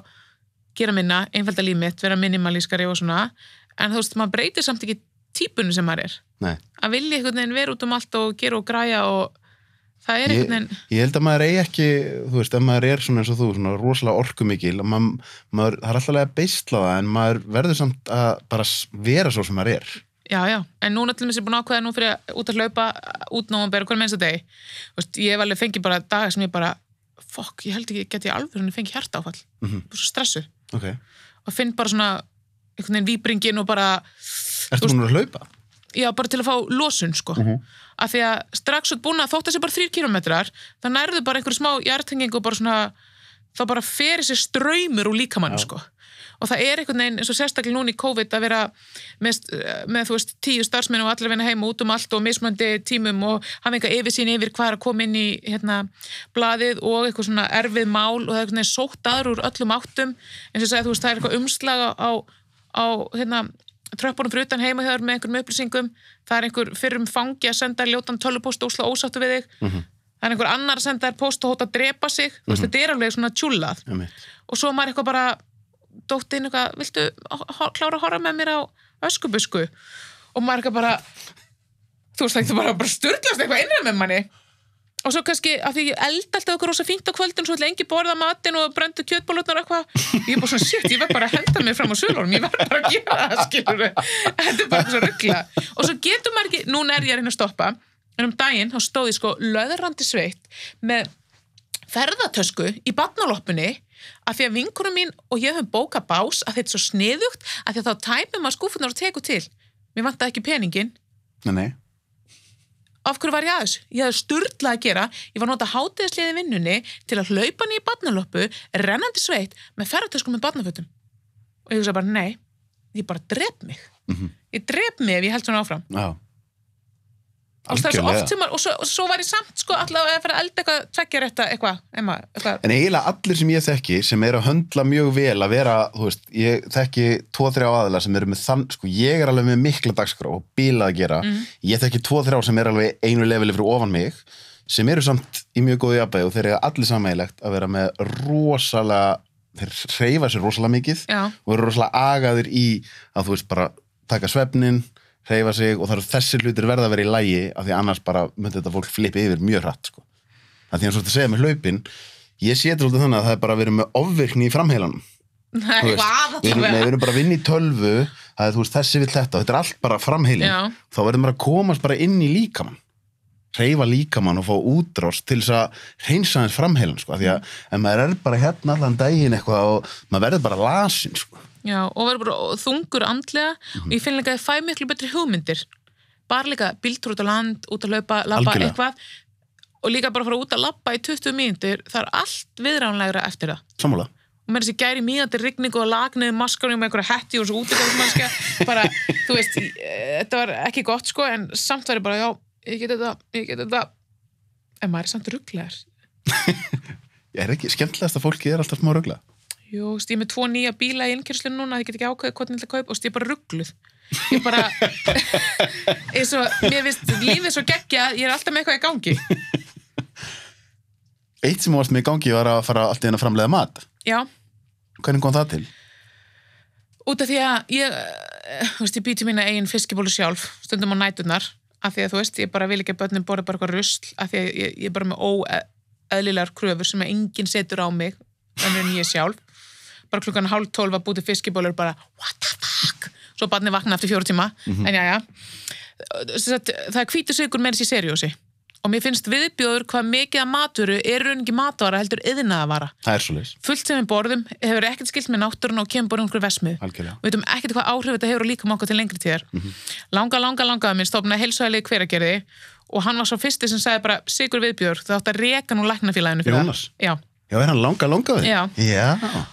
gera minna, einfalda líf mitt, vera minimalískari og svona. En þú veist, maður breytir samt ekki típunum sem maður er. Nei, að vilja einhvern veginn vera út um allt og gera og græja og það er ég, einhvern veginn ég held að maður eigi ekki þú veist, ef maður er svona eins og þú svona rosalega orkumikil, að maður, maður það er alltaf að beistla það en maður verður samt að bara vera svo sem maður er Já, já, en núna til mér sem búin að ákveða nú fyrir að út að hlaupa út nóvambur hvernig minnst að degi. Þú veist, ég hef alveg fengið bara dagar sem ég bara, fokk, ég held ekki geti alveg hann fengið hjarta áfall. Mhm. Bara svo stressu. Ok, Og finn bara svona einhvern veginn og að já, bara til að fá losun, sko. Mhm. Af því að strax út búin að þótt þessi bara þrýr kilometrar, það nærðu bara einhverju smá hjartengingu og bara svona, þá bara fer þessi ströymur úr líkamann, sko. Og það er einhvern veginn, eins og sérstaklega núna í COVID að vera með, með þú veist, tíu starfsmenn og allir að vinna heima út um allt og mismöndi tímum og hafa einhver yfir sín yfir hvað er að koma inn í hérna, blaðið og eitthvað svona erfið mál og það er einhvern veginn sótt aður úr öllum áttum eins og sagði, veist, það er eitthvað umslag á, á hérna, tröppunum fyrir utan heima hjá þér með einhverjum upplýsingum. Það er einhver fyrrum fangi að senda ljótan tölvupost og ósáttu við þig. Mhm. það er einhver annar að senda þér post og hóta að drepa sig. Þú veist, þetta er alveg svona tjúllað. Einmitt. og svo maður eitthvað bara dótt inn eitthvað, viltu klára að horfa með mér á öskubusku? Og maður eitthvað bara þú veist, það bara, bara styrlast eitthvað innan með manni og svo kannski, af því ég elda alltaf okkur rosa fínt á kvöldin, svo ætla engi borða matinn og brendu kjötbólutnar og eitthvað. Ég er bara svona, shit, ég verð bara að henda mig fram á sölunum ég verð bara að gera það, skilur þetta er bara svo ruggla og svo getur maður ekki, núna er ég að reyna að stoppa. En um daginn, þá stóð ég sko löðrandi sveitt með ferðatösku í barnaloppunni af því að vinkunum mín og ég höfum bóka bás að þetta er svo sniðugt því að þá tæmum maður skúfunar og tekur til. Mér vantaði ekki peningin Nei, nei. Af hverju var ég aðeins? Ég hafði sturla að gera, ég var nota hátíðisliði vinnunni til að hlaupa niður í barnaloppu, rennandi sveitt með ferðartöskum með barnafötum. Og ég hugsa bara, nei, ég bara drep mig. Mhm. Ég drep mig ef ég held svona áfram. Já. Og það er svo oft sem maður, og svo, svo var ég samt sko allavega að fara að elda eitthvað, tvekja rétta eitthvað, eitthvað. En eiginlega allir sem ég þekki sem eru að höndla mjög vel að vera, þú veist, ég þekki tvo-þrjá aðila sem eru með þann, sko, ég er alveg með mikla dagskrá og bílað að gera. Mhm. Ég þekki tvo-þrjá sem er alveg einu leveli fyrir ofan mig, sem eru samt í mjög góðu jafnvægi og þeir eru allir samægilegt að vera með rosalega, þeir reyfa sér rosalega mikið Já, og eru rosalega agaðir í að þú veist bara taka svefnin, reyfa sig og þessi hlutir verða að vera í lægi af því annars bara myndi þetta fólk flippi yfir mjög hratt sko. Það því að svo að segja með hlaupin ég sé þetta svolítið þannig að það er bara að vera með ofvirkni í framheilanum nei, hvað við erum, nei, við erum bara að vinna í tölvu það er þú veist þessi vill þetta og þetta er allt bara framheilin Já. þá verður maður að komast bara inn í líkamann reyfa líkamann og fá útrás til þess að reynsa hans framheilan sko. því að ef maður er bara hérna allan daginn eitthvað og maður verður bara lasin sko. Já, og verður bara þungur andlega. Mhm. og ég finn líka að ég fæ miklu betri hugmyndir. Bara líka bíltur út á land út að laupa, labba Algjörlega. eitthvað. Og líka bara fara út að labba í 20 mínútur. Það er allt viðránlegra eftir það. Sammála. Og mér er þessi gæri mínandi rigningu og lagniði maskarnum með einhverja hetti og svo útigangsmannska bara, þú veist, eh, þetta var ekki gott sko, en samt var ég bara, já ég get þetta, ég get þetta. En maður er samt rugglegar Ég er ekki, skemmtilegast að fólki er alltaf smá rögla Jú, veist, ég er með tvo nýja bíla í innkjörslun núna, ég get ekki ákveðið hvernig ég ætla að kaupa og ég er bara ruggluð. Ég bara, eins og, mér finnst lífið svo geggja, ég er alltaf með eitthvað í gangi. Eitt sem varst með í gangi var að fara allt í einu að framlega mat Já, Hvernig kom það til? út af því að ég, eh, veist, ég býti mína eigin fiskibólu sjálf, stundum á nætunar, af því að þú veist, ég bara vil ekki að börnin borða bara eitthvað rusl, af því að ég, ég er bara með óeðlilegar kröfur sem enginn setur á mig, en ég sjálf. Bara klukkan hálf tólf að búti fiskibólur bara, what the fuck? Svo barni vakna eftir fjóru tíma, en já, já. Það er hvítu sigur með þessi seriósi. Og mér finnst viðbjóður hvað mikið að maturu er raun ekki matvara heldur yðnaðavara. Það er svo leis, Fullt sem við borðum hefur ekkert skilt með náttúrun og kemur bara um einhverju vesmið algjörlega við veitum ekkert hvað áhrif þetta hefur líka okkar til lengri tíðar langa, langa, langaði minn stofnaði heilsuælið hveragerði og hann var svo fyrsti sem sagði bara Sigur Viðbjörg, það átt að reka nú læknafélaginu fyrir Jónas? það já. Já, er hann langa, langa við? Já. Já,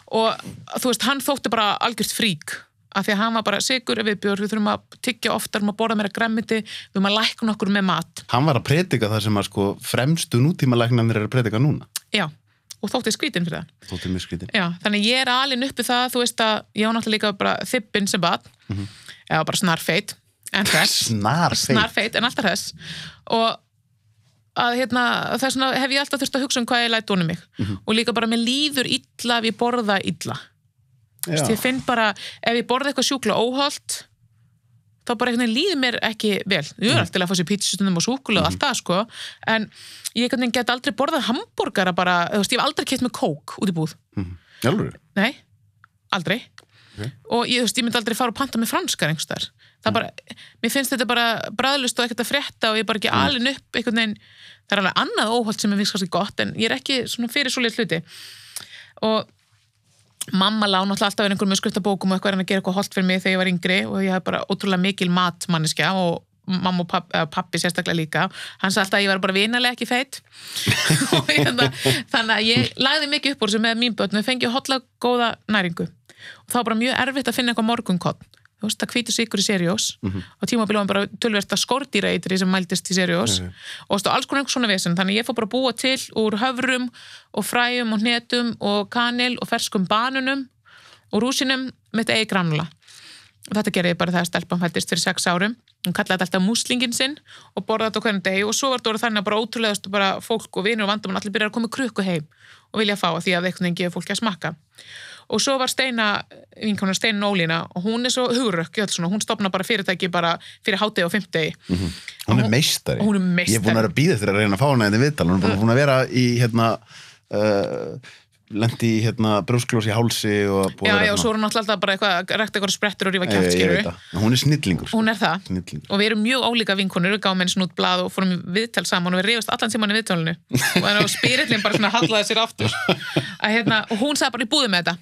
og þú veist, hann þótti bara algjört frík af því að hann var bara Sigur Viðbjörg við þurfum að tyggja oftar, við þurfum að borða meira græmmiti við þurfum að lækna okkur með mat. Hann var að predika það sem að sko fremstu nútíma læknarnir er að predika núna. Já, og þótti skrítin fyrir það. Þóttir mjög skrítin. Já, þannig ég er alin uppi það, þú veist að ég var náttúrulega líka bara þippin sem bad, eða bara snarfeit, en þess, Snar feit snarfeit, en alltaf þess, og að hérna, þess vegna hef ég alltaf þurft að hugsa um hvað ég læt honum mig, og líka bara mér líður illa ef ég borða illa. Já, ég finn bara, ef ég borða eitthvað sjúkla óholt, þá bara veginn líður mér ekki vel. Ég er alltaf að fá sér pítsustundum og súkula og allt það, sko, en ég get aldrei borðað hambúrgara bara, þú veist, ég hef aldrei keitt með kók út í búð. Jálfur Nei, aldrei Ok. og ég, veist, ég myndi aldrei fara og panta með franskar einhvers þar það bara, mér finnst þetta bara bræðlust og ekkert að frétta og ég er bara ekki alin upp einhvern veginn, það er alveg annað óholt sem ég finnst kannski gott en ég er ekki svona fyrir svoleið hluti. Og mamma lá náttúrulega alltaf verið einhverjum skriftabókum og eitthvað er að gera eitthvað holt fyrir mig þegar ég var yngri og ég hef bara ótrúlega mikil matmanniska og mamma og pappi, pappi sérstaklega líka. Hann sagði alltaf að ég var bara vinalega ekki feitt og hérna, þannig að ég lagði mikið upp úr þessu með mín börn. Við fengjum hotla góða næringu og þá var bara mjög erfitt að finna eitthvað morgunkott þú veist, það hvítur sigur í seriós. Og tímabili var bara tölverst að skordýra eitri sem mæltist í seriós. Og þú veist, og alls konar einhver svona vesen. Þannig ég fór bara að búa til úr höfrum og fræjum og hnetum og kanil og ferskum banunum og rúsinum mitt eigi granula og þetta gerði ég bara þegar stelpan fættist fyrir sex árum. Hún kallaði þetta alltaf múslingin sinn og borðaði þetta hvernig degi. Og svo var þetta þannig að bara ótrúlegastu bara fólk og vinur og vandamann allir byrjar að koma með krukku heim og vilja fá því að eitthvað gefur fólki að smakka og svo var Steina, vinkonar Steina Ólína og hún er svo hugurökk, hún stopna bara fyrirtæki bara fyrir hátegi og fimmtegi Hún er meistari. hún er meistari. Ég er búin að býða þér að reyna að fá hana þetta viðtal. Hún er búin að vera í, hérna, uh, lendi í, hérna, brjósklós í hálsi og Já, já, og svo er hún alltaf bara eitthvað að rekta eitthvað sprettur og rífa. En Hún er snillingur. sko. Hún er það. Snillingur. og við erum mjög ólíka vinkonur, við gáum einn snút blað og fórum í viðtal saman og við reyfast allan tíman í viðtalinu og spyrillin bara svona hallaði sér aftur að hérna, og hún sagði bara í búði með þetta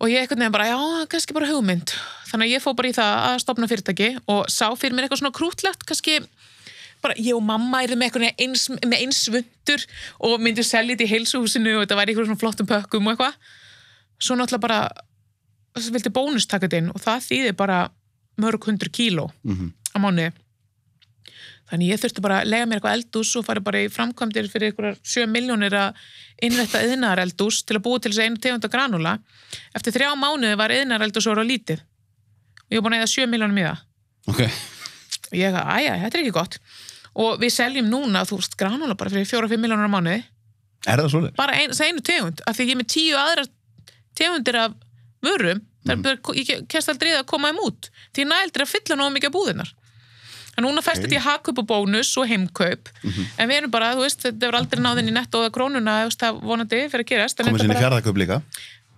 og ég eitthvað nefn bara, já, kannski bara hugmynd. Þannig að ég fó bara í það að stopna fyrirtæki og sá fyrir mér eitthvað svona krútlegt kannski bara ég og mamma erum með eitthvað eins, með eins vundur og myndi selja þetta í heilsuhúsinu og þetta væri eitthvað svona flottum pökkum og eitthvað. Svo náttúrulega bara þess að vildi bónus taka þetta inn og það þýðir bara mörg hundur kíló Mhm. á mánuði þannig ég þurfti bara að lega mér eitthvað eldús og fari bara í framkvæmdir fyrir einhverjar 7 miljónir að innrætta yðnar eldús til að búa til þess að einu tegunda granula eftir þrjá mánuði var yðnar eldús orða lítið og ég var búin að eða 7 miljónum í það Ok. og ég að, æja, þetta er ekki gott og við seljum núna, þú veist, granula bara fyrir 4-5 miljónur á mánuði Er það svolítið? bara ein, einu tegund, af því ég er með tíu aðra tegundir af vörum þar Mm. mm. ég en núna fæst þetta í hakkaup og bónus og heimkaup Mhm. en við erum bara, þú veist, þetta er aldrei náðin í netto eða krónuna, veist, það vonandi fyrir að gerast Komið sinni bara, fjárðaköp líka.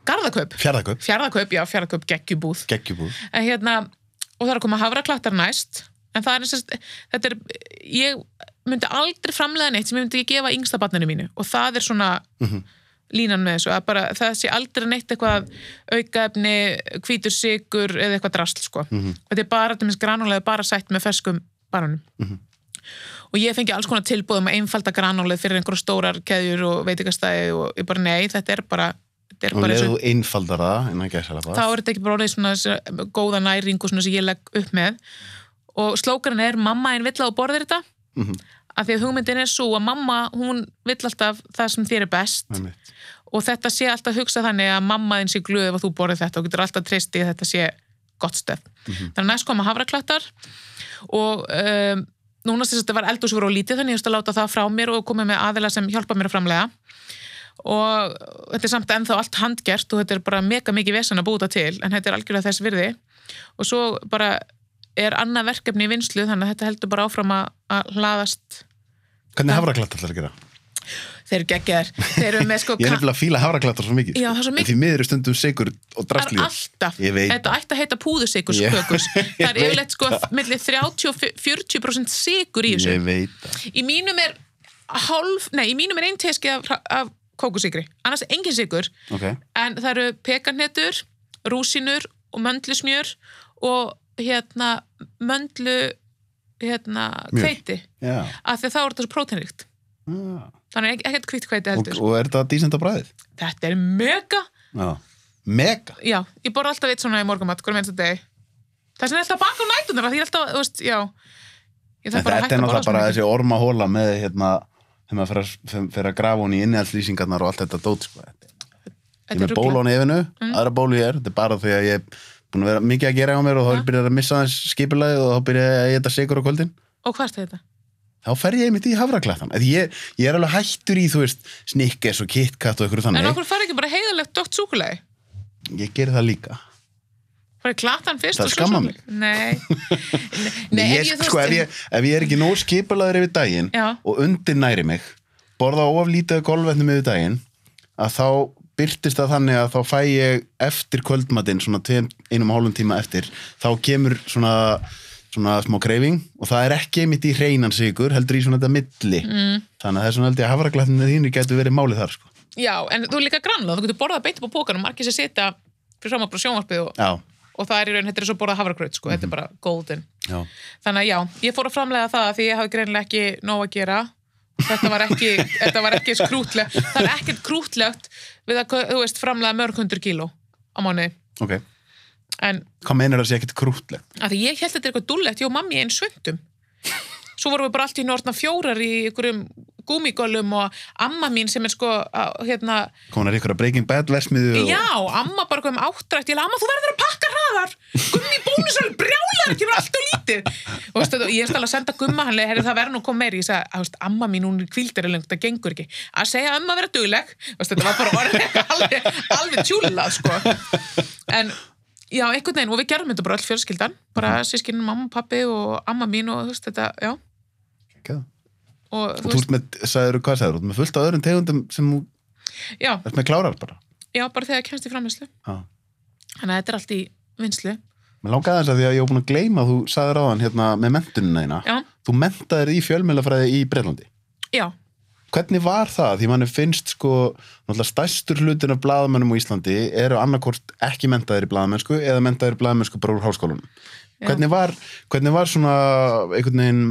garðakaup Fjárðaköp. fjarðakaup, já, fjarðakaup, geggjubúð Geggjubúð. en hérna, og það er að koma havraklattar næst en það er eins og þetta er, ég myndi aldrei framlega neitt sem ég myndi gefa yngsta barninu mínu og það er svona Mhm. línan með þessu, að bara það sé aldrei neitt eitthvað aukaefni hvítur sigur eða eitthvað drasl sko. Mhm. þetta er bara, þetta minnst granulega bara sætt með ferskum barunum Mhm. og ég fengi alls konar tilbúðum að einfalda granulið fyrir einhverja stórar keðjur og veitingastæði og ég bara nei, þetta er bara er Og bara eins og leðu einfaldar það innan gæsala þá er þetta ekki bara orðið svona góða næringu svona sem ég legg upp með. Og slókarinn er mamma en vill að þú borðir þetta? Mhm. af því að hugmyndin er svo að mamma hún vill alltaf það sem þér er best. Og þetta sé alltaf hugsa þannig að mamma þinn sé glöð ef að þú borðir þetta og getur alltaf treyst í að þetta sé gott stöð þannig að næst koma havraklattar og um, núna sem þetta var eldúsfur og lítið þannig ég hefst að láta það frá mér og koma með aðila sem hjálpa mér að framlega og þetta er samt ennþá allt handgert og þetta er bara mega mikið vesen að búta til en þetta er algjörlega þess virði. Og svo bara er annað verkefni í vinslu þannig að þetta heldur bara áfram að, að hlaðast. Hvernig hafraklattar ætlar að gera? Þeir eru geggjaðir. Þeir eru með sko Ég er nefnilega að fíla hafraklattar svo mikið. Já, er svo mikið. Því miður er stundum sigur og drastlíð. alltaf, Ég veit. Þetta ætti að heita púðusikus Ég- kökus, það er yfirleitt sko millir 30 og 40% sigur í þessu. Í mínum er hálf, nei, í mínum er einn teski af, af kókusikri, annars engin sigur Ok. en það eru pekanhetur rúsinur og möndlusmjör og hérna möndlu hérna Já. af því þá er þetta svo próteinríkt Ah. þannig ek- ekkert hvitt hveiti Og, heldur og er þetta dísenda bræðið? þetta er mega Já. Mega. já, ég borða alltaf eitt svona í morgumat hverjum einsta degi það sem er alltaf að baka á nætunar því ég er alltaf, þú veist, já ég þetta er náttúrulega bara þessi ormahóla með hérna, þegar maður fer að, grafa hún í innihaldslýsingarnar og allt þetta dót, sko. Ég Þetta er er með ruglað. ból á nefinu, Mm. aðra bólu hér, þetta er bara því að ég er búin að vera mikið að gera á mér og þá er byrjað að missa þess skipulagið og þá byrjað ég að geta sigur á kvöldin. og hvað er þetta? Þá fer ég einmitt í hafraklættan. Ég, ég er alveg hættur í, þú veist, snikkes og kitkat og ykkur en þannig. okkur fara ekki bara heiðalegt dótt súkulegi Ég ger það líka. bara klattan fyrst Það og svo skammar súkkulaði. mig. nei, Nei, ég, ég, sko, ef ég, ef ég er ekki nóg skipulaður yfir daginn Já. og undir næri mig borða of lítið golfvetnum yfir daginn að þá byrtist það þannig að þá fæ ég eftir kvöldmatinn svona einum hálfum tíma eftir þá kemur svona, svona smá kreifing og það er ekki einmitt í hreinan sigur heldur í svona þetta milli. Mm. þannig að það er svona held ég að hafraglættinni þínir getur verið málið þar sko. já, en þú er líka grannlega, þú getur borðað beint upp á pókanum margir sem sita fyrir á bara sjónvarpið og, og það er í raun, þetta er svo borðað havragraut sko, þetta er bara golden. Já, þannig að já, ég fór að framlega það því ég hafi greinilega ekki nóg að gera. Þetta var ekki, þetta var ekki skrútlegt það er ekkert krútlegt við að, þú veist, framlega mörg hundur kíló á mánuði, ok en Hvað meinar það sé ekkert krútlegt? að því ég held þetta er eitthvað dúllegt, ég og mammi einn svöndum svo vorum við bara allt í nortna fjórar í einhverjum gúmigölum og amma mín sem er sko hérna, Konar ykkur að Breaking Bad versmiðu og... já, amma bara kom áttrætt, ég lega, amma þú verður að pakka hraðar. Gummi bónus er brjála það ekki allt og lítið. Og veist, og ég er stálega að senda gumma hann leiði, það verður nú kom meiri, ég sagði, að, veist, amma mín hún er kvildir lengt, það gengur ekki. Að segja amma vera dugleg, veist, þetta var bara orðið alveg, alveg tjúlað sko. en já, einhvern veginn og við gerum þetta bara öll fjölskyldan bara sískinin mamma, pappi og amma mín og þú veist, þetta, já Okay. og Og þú ert með, sagður, hvað sagður, þú ert með fullt af öðrum tegundum sem þú já, ert með klárar bara. já, bara þegar kemst í framherslu Já. þannig að þetta er allt í vinslu Mér langaði þess að því að ég var búin að gleyma þú sagður á hann hérna með mentunina þína. já, Þú mentaðir í fjölmjölafræði í Breitlandi. já, Hvernig var það? Því manni finnst sko, náttúrulega stærstur hlutin af blaðamennum á Íslandi eru annarkort ekki mentaðir í blaðamennsku eða mentaðir í blaðamennsku bara úr háskólanum. Já. Hvernig var, hvernig var svona einhvern veginn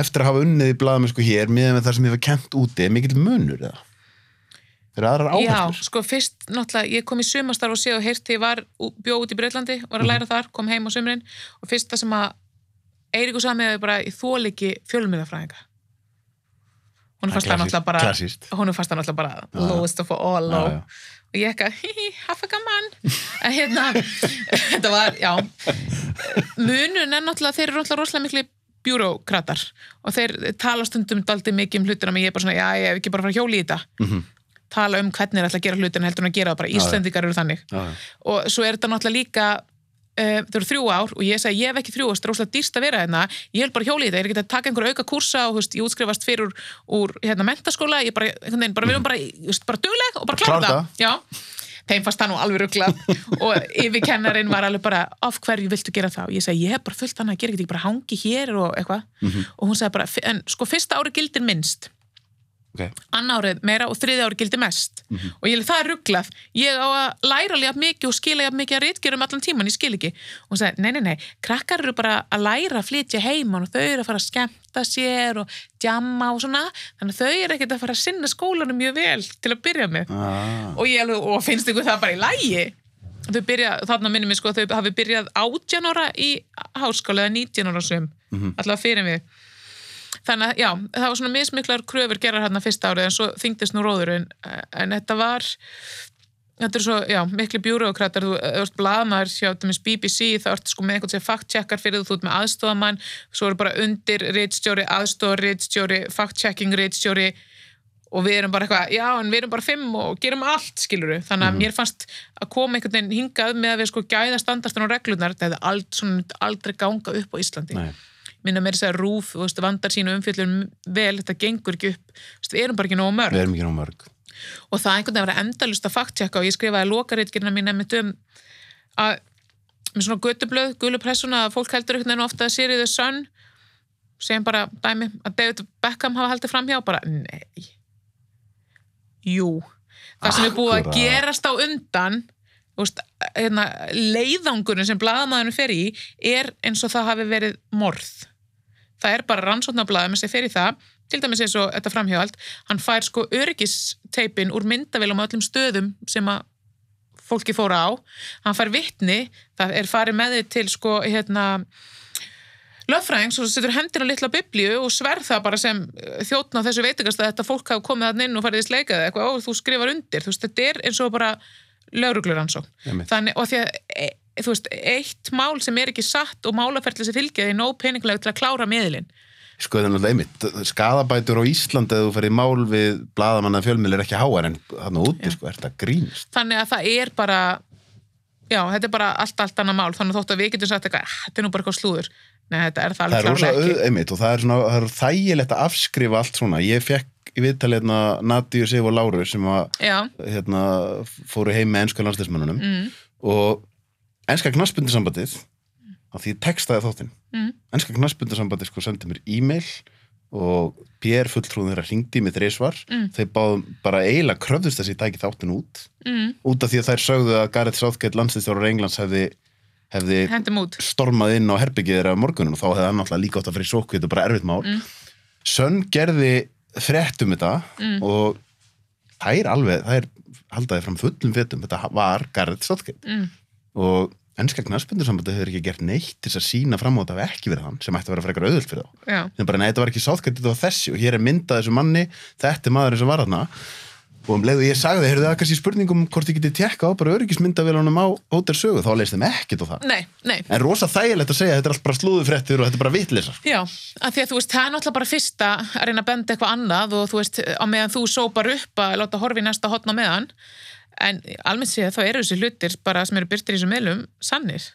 eftir að hafa unnið í blaðamennsku hér miðað með það sem ég var kent úti, er mikill munur eða? Er aðrar já, áherslur? sko fyrst náttúrulega, ég kom í sumastarf og sé og heyrti, ég var bjóð út í Breitlandi, var að Mhm. læra þar, kom heim á sumrin og fyrst það sem að Eiríku sagði mig bara í þóliki fjölmiðafræðinga hún fannst það náttúrulega bara Klassíst. hún fannst það náttúrulega bara Já. lowest of all low já. og ég ekki hihi, hafa gaman en hérna, þetta var já, munun er náttúrulega þeir eru náttúrulega rosalega miklu bjúrókratar og þeir tala stundum daldi mikið um hlutina men ég er bara svona, já, ég hef ekki bara að fara að hjóli í þetta Mhm. tala um hvernig er alltaf að gera hlutina heldur en að gera það bara. Íslendingar eru þannig og svo er þetta náttúrulega líka uh, þetta eru þrjú ár og ég segi ég hef ekki þrjú ár, þetta er rosalega dýrst að vera hérna. Ég vil bara hjóli í þetta, ég er ekki að taka einhver auka kursa og veist, ég útskrifast fyrir úr, hérna, mentaskóla, ég bara, veginn, bara við erum bara, veist, bara dugleg og bara já, þeim fannst það nú alveg ruglað. Og yfirkennarinn var alveg bara af hverju viltu gera það? Og ég segi ég hef bara fullt annað að gera ekki, ég bara hangi hér og eitthvað. Mhm. og hún segi bara, en sko fyrsta ári gildir minnst Ok. annar árið meira og þriði árið gildi mest Mhm. og ég er það er rugglað ég á að læra alveg mikið og skila jafn mikið að rítgerum allan tíman, ég skil ekki og hún sagði, nei, nei, nei, krakkar eru bara að læra að flytja heiman og þau eru að fara að skemmta sér og djamma og svona þannig að þau eru ekkert að fara að sinna skólanum mjög vel til að byrja með Ah. og, ég, alveg, og finnst ykkur það bara í lægi þau byrja, þarna minnum ég sko þau hafi byrjað 18 ára í háskóla eða 19 ára sum, Mhm. allavega fyrir mig þannig að já, það var svona mismiklar kröfur gerar hérna fyrsta árið en svo þyngdist nú róðurinn. En þetta var þetta er svo, já, miklu bjúrókratar. Þú ert blaðmaður hjá BBC þá ertu sko með einhvern sem fact-checkar fyrir þú þú ert með aðstofamann, svo eru bara undir reitstjóri, aðstofar reitstjóri fact-checking reitstjóri og við erum bara eitthvað, já, en við erum bara fimm og gerum allt, skiluru, þannig að mér fannst að koma einhvern veginn hingað með að við sko gæða standartin og reglunar, þetta hefði aldrei ganga upp á Íslandi. Nei. Minna meira að segja rúf, veist, vandar sínu umfjöllun vel, þetta gengur ekki upp. Veist, við erum bara ekki nógu mörg. Ekki ná mörg. og það einhvern veginn var endalust að fakttjekka og ég skrifaði lokaritgerina mín um að með svona götublöð, gulupressuna að fólk heldur einhvern veginn ofta að the Sun segjum bara dæmi að David Beckham hafa haldið framhjá bara nei. Jú, það sem er búið að gerast á undan veist, hérna, leiðangurinn sem blaðamaðurinn fer í er eins og það hafi verið morð það er bara rannsóknarblaðum sem fer í það til dæmis eins og þetta framhjáhald. Hann fær sko örgisteipin úr myndavélum á öllum stöðum sem að fólki fóra á. Hann fær vittni, það er farið með þið til sko hérna löffræðings og setur hendina litla biblíu og sverð það bara sem eh, þjónn á þessu veitingast að þetta fólk hafa komið þann inn og farið í sleikað eitthvað. Og þú skrifar undir, þú veist, þetta er eins og bara laurugluransókn Einmitt. þannig, og því að e, þú veist, eitt mál sem er ekki satt og málaferðli sem fylgja því nóg peninglega til að klára miðlinn Sko það er náttúrulega einmitt, skadabætur á Íslandi eða þú ferð í mál við blaðamanna fjölmjöl er ekki háar en þarna úti, Já. sko, er þetta grínst? þannig að það er bara já, þetta er bara allt, allt annað mál þannig að þótt að við getum sagt eitthvað, "Ah, þetta er nú bara eitthvað slúður nei, þetta er það alveg er klárlega ekki einmitt, og það er, svona, það er þægilegt að afskrifa allt svona. Ég fekk í viðtalið hérna Nadíu Sif og Láru sem að hérna, fóru heim með ennsku landslismannunum mm, og enska knassbundisambandið á því textaði þáttinn. Mm, enska knassbundisambandið sko sendi mér e-mail og PR fulltrúðin þeirra hringdi í mig þreysvar Mm. þeir báðum bara eiginlega kröfðust þess að ég tæki þáttin út. Mm, út af því að þær sögðu að Gareth Southgate landslistjórar Englands hefði, hefði stormað inn á herbyggið þeirra á morgunum og þá hefði hann náttúrulega líka átt að fyrir sókvið og bara erfitt mál. Mm. Sönn gerði frétt um þetta Mm. og það er alveg það er haldaði fram fullum fettum þetta var Gareth Southgate. Mm, og ennska knarsbundursambandi hefur ekki gert neitt til að sína fram á þetta hafi ekki verið hann sem ætti að vera frekar auðvöld fyrir þá. Já, sem bara, nei, þetta var ekki sáðkvæmt, þetta var þessi og hér er myndað þessu manni, þetta er maðurinn sem var þarna. Og um leið og ég sagði, heyrðu það kannski spurningum hvort ég geti tekka á bara öryggismyndavélunum á Hótel Sögu, þá leist þeim ekkit á það. Nei, nei, en rosa þægilegt að segja, þetta er allt bara slúðufréttir og þetta er bara vitleysar Já, af því að þú veist, það er náttúrulega bara fyrsta að reyna að benda eitthvað annað og þú veist, á meðan þú sópar upp að láta horfi næsta hotna meðan en almennt séð þá eru þessi hlutir bara sem eru byrtir í þessum meðlum sannir.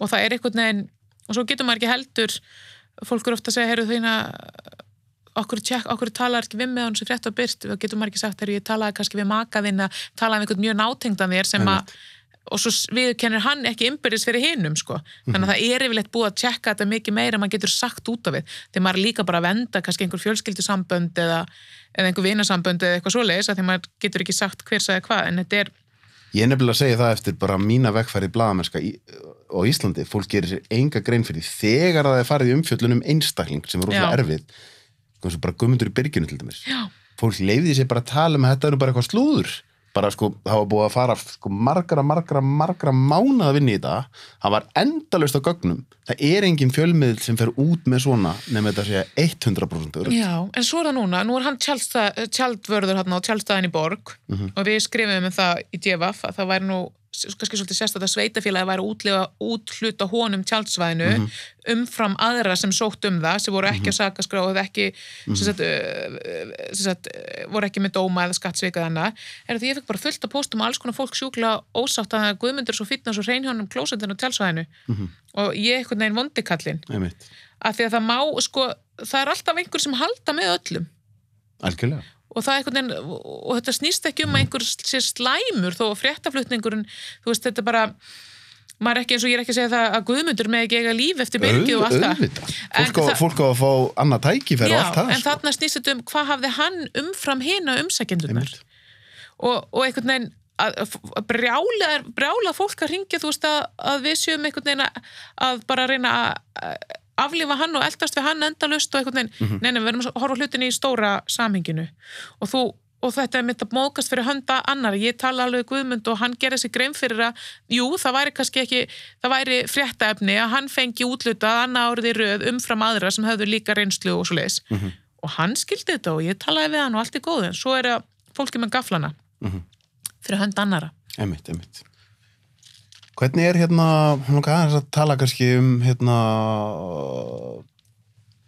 Og það er einhvern veginn og svo getur maður ekki heldur fólk eru ofta að segja, heyrðu þína okkur, tjekk, okkur talar ekki við með hann sem frétt og byrt, þá getur maður ekki sagt, heyrðu ég talaði kannski við maka þinn að talaði um einhvern mjög nátengdan þér sem að og svo viðkennir hann ekki innbyrðis fyrir hinnum sko. þannig að það er yfirleitt búið að tjekka þetta mikið meira en maður getur sagt út af við þegar maður líka bara að venda kannski einhver fjölskyldusambönd eða, eða einhver vinasambönd eða eitthvað svoleiðis að því maður getur ekki sagt hver sagði hvað en þetta er, Ég er nefnilega að segja það eftir bara mína vegfærið blaðamennska í, á Íslandi. Fólk gerir sér enga grein fyrir þegar að það er farið umfjöllunum einstakling sem er Já. erfið. Bara gummundur í byrginu til dæmis. já, Fólk leiði sér bara að tala um að þetta er nú bara eitthvað slúður. Bara sko, það var búið að fara sko, margra, margra, margra mánuð að vinna í þetta. Það var endalaust á gögnum. Það er engin fjölmiðl sem fer út með svona nema þetta sé 100% öruggt. já, en svo er það núna nú er hann tjaldvörður hann á tjaldstæðin í borg og við skrifum um það í DFF að það væri nú kannski svolítið að sveitafélagi væri útluta honum tjaldsvæðinu umfram aðra sem sótt um það sem voru ekki að sakaskrá og ekki sem sagt, uh, sem sagt, uh, voru ekki með dóma eða skattsvika þannig er því ég fekk bara fullt að póstum alls konar fólk sjúkla ósátt að Guðmundur er svo fýtna svo reynhjónum klósendin á tjálsvæðinu og ég eitthvað neginn vondikallin af því að það má, sko, það er alltaf einhver sem halda með öllum. Algjörlega. Og það er einhvern veginn, og þetta snýst ekki um að einhver sé slæmur þó að fréttaflutningurinn, þú veist, þetta bara maður ekki eins og ég er ekki að segja það að Guðmundur með ekki eiga líf eftir byrgi og allt það Fólk á, það- fólk á að fá annað tækifæri og Já, allt það. en sko. þarna snýst þetta um hvað hafði hann umfram hina umsækjendunar og, og einhvern veginn að, að brjála, brjála fólk að ringja þú veist að, að við séum einhvern veginn að, að bara reyna að aflífa hann og eldast við hann endalust og einhvern veginn, Mhm. nei, nei, við verðum að horfa á hlutinni í stóra samhenginu. Og þú og þetta er mitt að móðgast fyrir hönda annar ég tala alveg Guðmund og hann gerði sig grein fyrir að, jú, það væri kannski ekki það væri fréttaefni að hann fengi útlutað annað árið í röð umfram aðra sem höfðu líka reynslu og svo leiðis og hann skildi þetta og ég talaði við hann og allt er góð en svo er að fólki með gaflana fyrir hönd annara Einmitt, einmitt. Hvernig er hérna, langar aðeins að tala kannski um hérna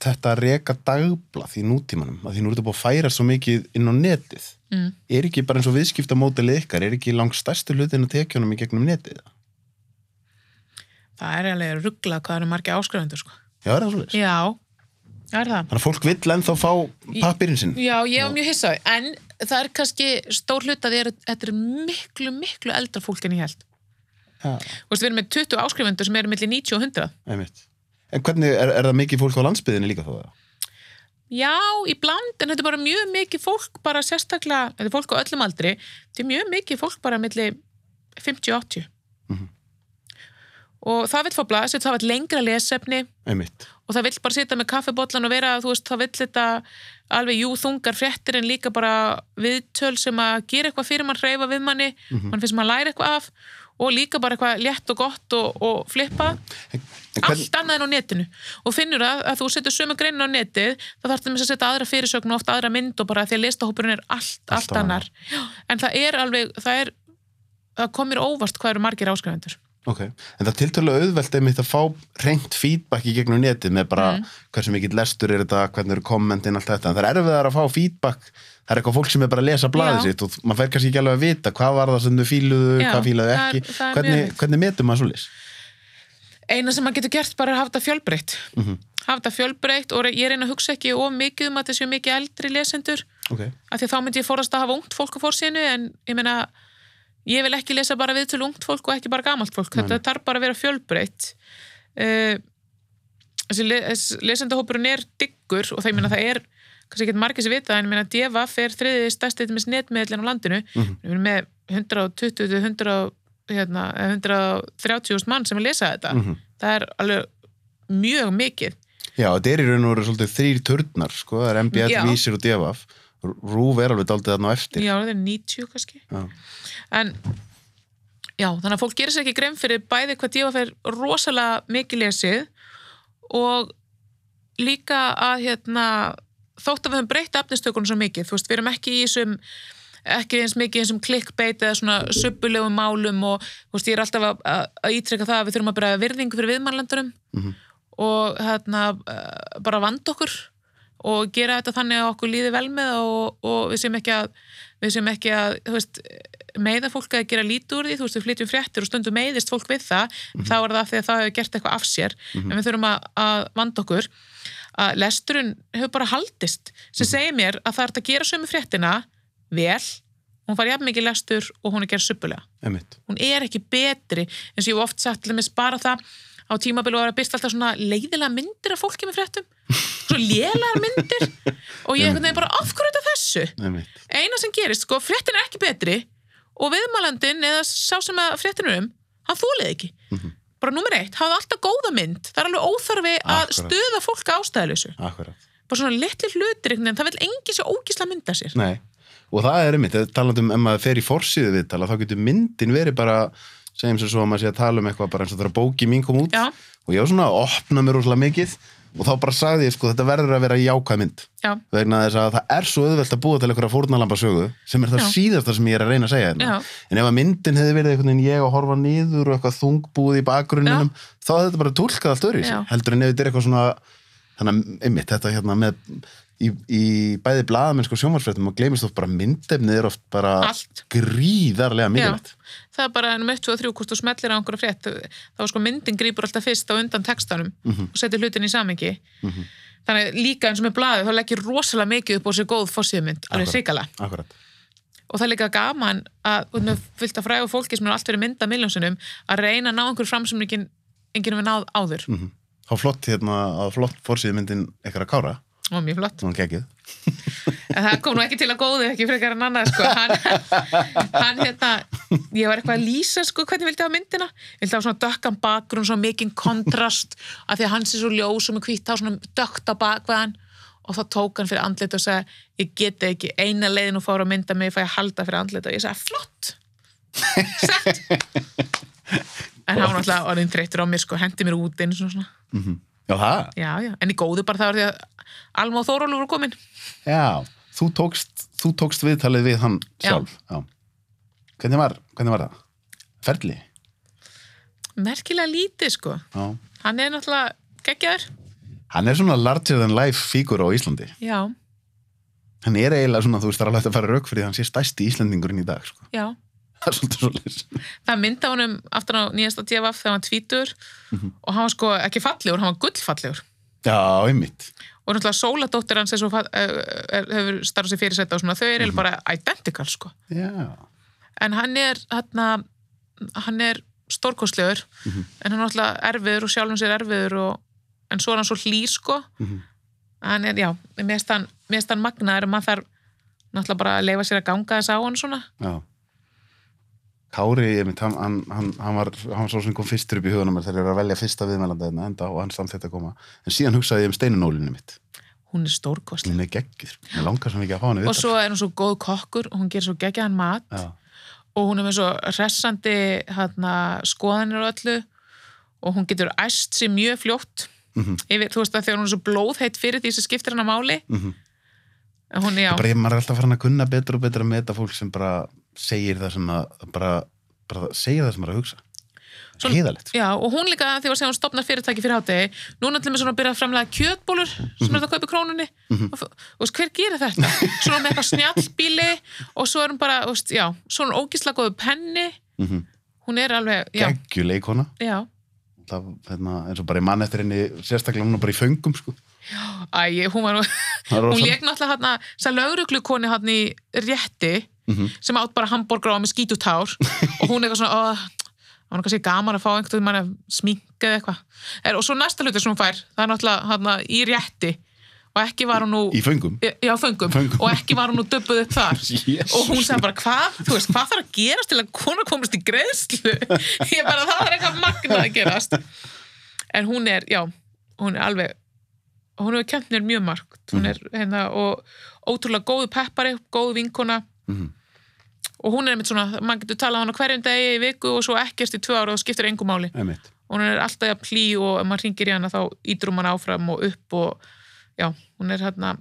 þetta að reka dagblað í nútímanum, að því nú er þetta búið að færa svo mikið inn á netið. mm. Er ekki bara eins og viðskiptamótilið ykkar, er ekki langt stærstu hlutin að tekjunum í gegnum netið? það er alveg ruggla hvað eru margir áskrifundur sko. Já, er það svo leys? já, það er það Þannig að fólk vill ennþá fá pappirinn sinn. já, ég var mjög hissað en það er kannski stór hlut að þetta er miklu, miklu eldra fólk en ég held. Þú veist, við erum með 20 áskrifundur sem eru millir 90 og 100 Einmitt. En hvernig, er, er það mikið fólk á landsbyðinni líka þá? Já, í bland, en þetta er bara mjög mikið fólk bara sérstaklega, þetta er fólk á öllum aldri þetta er mjög mikið fólk bara milli 50-80 Mhm. og það vill fá blaðsett, það vill lengra lesefni Einmitt. og það vill bara sitja með kaffibotlan og vera, veist, það vill þetta alveg jú þungar fréttir en líka bara viðtöl sem að gera eitthvað fyrir mann hreyfa við manni, mann finnst maður að læra eitthvað af og líka bara eitthvað létt og gott og, og flippa hvern, allt annað en á netinu og finnur að, að þú setur sömu greinin á netið þá þarf það að setja aðra fyrirsögn og oft aðra mynd og bara því að listahópurinn er allt, allt, Allt annar Já, en það er alveg það er, það komir óvart hvað eru margir áskrifundur ok. En það er tiltölulega auðvelt einmitt að fá reynt feedback í gegnum netið með bara hversu mikill lestur er þetta, hvernig eru kommentin, allt þetta. En það er erfiðar að fá feedback. Það er eitthvað fólk sem er bara að lesa blaðið Já. sitt og maður fær kannski ekki alveg að vita hvað var það sem þau fíluðu, Já, hvað fíluðu það er- ekki. það er hvernig, mjög hvernig metum maður svo eina sem maður getur gert bara er að hafa þetta fjölbreytt Mhm. hafa þetta fjölbreytt og ég reyna að hugsa ekki of mikið um að þessu mikið eldri lesendur Ok. af því að þá myndi ég fórast að hafa ungt fólk á fórsíðinu en ég meina ég vil ekki lesa bara við til ungt fólk og ekki bara gamalt fólk þetta þarf bara að vera fjölbreytt uh, þessi, le þessi lesendahópurinn er diggur og það ég meina það er kannski ekki margir sem vita en ég meina DFF er þriði stærsti netmiðlinn á landinu við erum með 120-100 hérna, 130.000 mann sem að lesa þetta Mhm. það er alveg mjög mikið Já, þetta er í raun og veru svolítið þrýr turnar, sko, það er MBL, Já. Vísir og Devaf. Rúf er alveg daldið þarna á eftir. já, það er 90 kannski Já. en já, þannig að fólk gerir sér ekki grein fyrir bæði hvað DFF er rosalega mikið lesið og líka að hérna þótt að við höfum breytt efnistökunum svo mikið, þú veist, við erum ekki í þessum ekki eins mikið eins um clickbait eða svona subbulegum málum og þú veist, ég er alltaf að, að, ítreka það að við þurfum að bregða virðingu fyrir viðmannlendurum Mhm. og hérna uh, bara vanda okkur og gera þetta þannig að okkur líði vel með og, og við séum ekki að við séum ekki að, þú veist meiða fólk að gera lítið úr því, þú veist, við flytjum fréttir og stundum meiðist fólk við það þá er það að það hefur gert eitthvað af sér. En við þurfum að, að vanda okkur að lesturinn hefur bara haldist sem segir mér að það er hægt að gera sömu fréttina vel, hún far jafn mikið lestur og hún er gerð suppulega. Hún er ekki betri eins og ég hef oft sagt til að bara það á tímabilu að byrsta alltaf svona leiðilega myndir af fólki með fréttum svo lélegar myndir og ég veginn bara af hverju þetta þessu eina sem gerist, sko, fréttin er ekki betri og viðmælandin eða sá sem að fréttin er um, hann þólið ekki. Mhm. Bara nummer eitt, hafa alltaf góða mynd það er alveg óþarfi að Akkurat. stuða fólk ástæðalösu, Akkurat. bara svona litli hlutir veginn, það vil engin svo ógísla mynda sér Nei, og það er einmitt, talandi um ef maður fer í forsýðu viðtala, þá getur myndin verið bara, segjum sem svo að maður sé að tala um eitthvað bara eins og þegar bóki mín kom út Já. og ég var svona að opna mér úrslega mikið og þá bara sagði ég, sko, þetta verður að vera jákvæð mynd. Já, vegna þess að það er svo auðvelt að búa til einhverja fórnalamba sögu sem er það Já. síðasta sem ég er að reyna að segja hérna. En ef að myndin hefði verið einhvern veginn ég að horfa niður og eitthvað þungbúð í bakgrunninum þá hefði þetta bara túlkað allt öðru heldur en ef þetta er eitthvað svona þannig að einmitt þetta hérna með í, í bæði blaðamennsku og sjónvarsfréttum og gleymist oft bara myndefnið er oft bara allt. gríðarlega mikilvægt það er bara ennum 1, 2, 3 hvort þú smellir á einhverja frétt þá sko myndin grípur alltaf fyrst á undan textanum Mhm. og setur hlutin í samengi Mhm. þannig að líka eins og með blaðið þá leggir rosalega mikið upp á sér góð fórsíðmynd alveg Akkurat. og það er líka gaman að að fræðu fólki sem er allt verið mynda miljónsunum að reyna að ná einhver fram sem enginn enginn við náð áður Mm Þá flott hérna, að flott fórsýðu myndin eitthvað kára, og mjög flott. Það kom nú ekki til að góðu ekki frekar en annað sko. hann, hann hérna ég var eitthvað að lýsa sko hvernig vildi hafa myndina. Vildi hafa svona dökkan bakgrunn svona mikinn kontrast af því að hann sé svo ljós og með hvítt á svona dökkt á bakveðan og þá tók hann fyrir andlit og sagði ég geti ekki eina leiðin og fára að mynda mig fæ að halda fyrir andlit. Og ég sagði flott. Sett en hann var náttúrulega orðin þreyttur á mér sko hendi mér út einu svona Já, það? já já en í góðu bara það var því að Alma og Þórólfur voru komin Já, þú tókst, þú tókst viðtalið við hann Já. sjálf. Já. Hvernig, var, hvernig var það? Ferli? merkilega lítið sko Já. hann er náttúrulega geggjaður Hann er svona larger than life fígur á Íslandi. já, Hann er eiginlega svona, þú veist, það er alveg að fara rauk fyrir því að hann sé stæsti Íslandingurinn í dag, sko. já Það er svolítið svolítið. það mynda honum aftur á nýjasta DFF þegar hann tvítur og hann var sko ekki fallegur, hann var gullfallegur Já, einmitt. og náttúrulega sóladóttir hans er svo, er, hefur starfað sér fyrir og svona, þau eru mm bara identical sko Já. en hann er hann, hann er stórkostlegur Mhm. en hann er náttúrulega erfiður og sjálfum sér erfiður og, en svo er hann svo hlýr sko Mhm. hann er, já, finnst hann, hann magnaður og maður þarf náttúrulega bara að leifa sér að ganga þess á hann svona Já. Kári, einmitt, hann, hann, hann, hann, var, hann var svo sem kom fyrstur upp í hugunum þegar ég var að velja fyrsta viðmælanda þarna enda og hann samþett að koma. En síðan hugsaði ég um steinunólinu mitt. hún er stórkostleg Hún er geggjur. Mér langar svo mikið að fá hann við og svo er hún svo góð kokkur og hún gerir svo geggjaðan mat Já. og hún er með svo hressandi hana, skoðanir og öllu og hún getur æst sér mjög fljótt Mhm. yfir, þú veist að þegar hún er svo blóðheit fyrir því sem skiptir hana máli Mhm. en hún bara, ég- maður er alltaf farin að kunna betur og betur að meta fólk sem bara segir það sem að bara, bara segir það sem að hugsa. Heiðalegt já, og hún líka þegar hún stopnar fyrirtæki fyrir hátegi núna til með svona að byrja að framlega kjötbólur sem er það að kaupa krónunni. Mhm. og, og veist, hver gerir þetta? Svo hún með eitthvað snjallbíli og svo er hún bara, veist, já, svo hún ógísla góðu penni. Mm -hmm. hún er alveg, já, geggjuleikona já. Það, hérna, eins og bara í mann eftir henni sérstaklega hún er bara í föngum sko. Æ, hún var hún leik náttúrulega hann að lauruglukoni hann í rétti Mhm. sem átt bara hambúrgra á með skítutár og hún eitthvað svona það var nú kannski gaman að fá einhvern veginn að sminka eða eitthvað. Er- og svo næsta hluti sem hún fær það er náttúrulega hann í rétti og ekki var hún nú í föngum? Já, föngum, Föngum. og ekki var hún nú dubbuð upp þar. Jesus. og hún sagði bara hvað, veist, hvað þarf að gerast til að kona komast í greiðslu? Ég bara, það er eitthvað magnað að gerast. En hún er, já hún er alveg hún hefur kent mér mjög margt. Hún er hérna og ótrúlega góðu peppari, góðu vinkona Mhm. og hún er einmitt svona, mann getur talað á hana hverjum degi í viku og svo ekkert í tvö ára og skiptir engum máli Einmitt. hún er alltaf að plí og ef maður ringir í hana þá ídrum hann áfram og upp og já, hún er hérna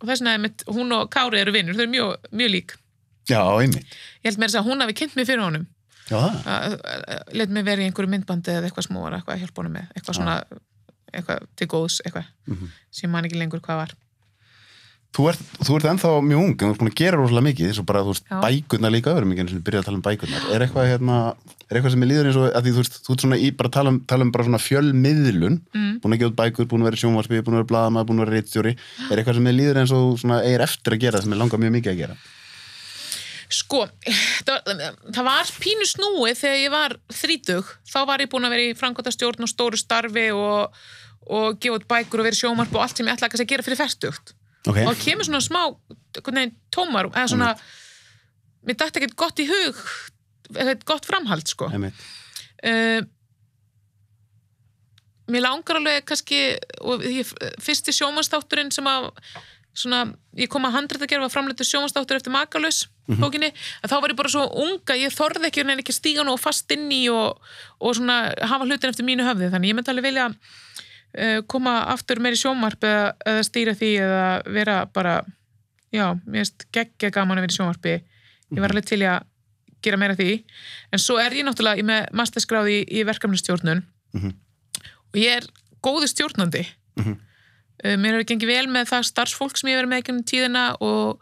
og þess vegna einmitt, hún og Kári eru vinnur, þau eru mjög, mjög lík Já, einmitt. Ég held mér þess að hún hafi kynnt mig fyrir honum. Let mig vera í einhverju myndbandi eða eitthvað smóra, eitthvað að hjálpa honum með eitthvað svona, eitthvað til góðs eitthvað, Mhm. sem man ekki lengur hvað var Þú ert, þú ert ennþá mjög ung, en þú ert búin að gera rosalega mikið, eins og bara, þú veist, Já. bækurnar líka öðrum mikið, eins og byrja að tala um bækurnar. Er eitthvað, hérna, er eitthvað sem er líður eins og, að því, þú veist, þú ert svona í, bara tala um, tala um bara svona fjölmiðlun, mm. búin að gefa út bækur, búin að vera sjónvarpi, búin að vera blaðamaður, búin að vera reitstjóri. Er eitthvað sem er líður eins og svona eigir eftir að gera sem er langað mjög mikið að gera? sko, það, var- það var pínu snúið þegar ég var þrítug, þá var ég búin að vera í framkvæmtastjórn og stóru starfi og, og gefa út bækur og vera sjómarp og allt sem ég ætla að gera fyrir færtugt Ok. og kemur svona smá veginn, tómar, eða svona mér dætti ekkert gott í hug ekkert gott framhald sko. Uh, mér langar alveg kannski og ég, fyrsti sjómanstátturinn sem að svona, ég kom að handrið að gera var framleitur sjómanstáttur eftir makalus bókinni, að þá var ég bara svo unga ég þorði ekki, en ekki að stíga nú fast inn í og, og svona hafa hlutin eftir mínu höfði, þannig ég myndi alveg vilja uh, koma aftur meir í sjómarp eða, eða stýra því eða vera bara já, mér finnst geggja gaman að vera í sjómarpi ég var alveg til að gera meira því en svo er ég náttúrulega með masterskráði í, í verkefnastjórnun Mhm. og ég er góðu stjórnandi Mhm. uh, mér hefur gengið vel með það starfsfólk sem ég verið með ekki um tíðina og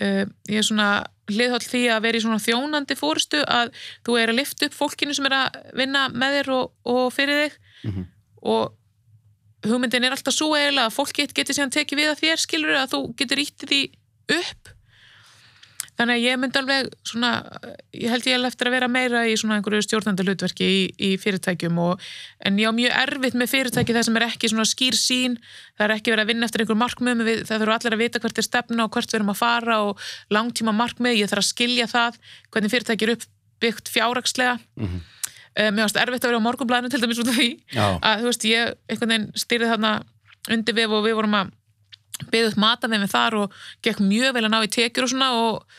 uh, ég er svona hliðhald því að vera í svona þjónandi fórustu að þú er að lifta upp fólkinu sem er að vinna með þér og, og fyrir þig Mhm. og hugmyndin er alltaf svo eiginlega að fólk get, getur síðan tekið við að þér skilur að þú getur ítti því upp þannig að ég myndi alveg svona, ég held ég eftir að vera meira í svona einhverju stjórnandi hlutverki í, í fyrirtækjum og en ég á mjög erfitt með fyrirtæki það sem er ekki svona skýr sín, það er ekki verið að vinna eftir einhver markmið, við, það þurfa allir að vita hvert er stefna og hvert við erum að fara og langtíma markmið, ég þarf að skilja það hvernig fyrirtæki er uppbyggt fjárrakslega Mhm. uh, mér varst erfitt að vera á morgunblæðinu til dæmis út af því Já. að þú veist, ég einhvern veginn stýrið þarna undir við og við vorum að byggja upp mataðið með þar og gekk mjög vel að ná í tekjur og svona og,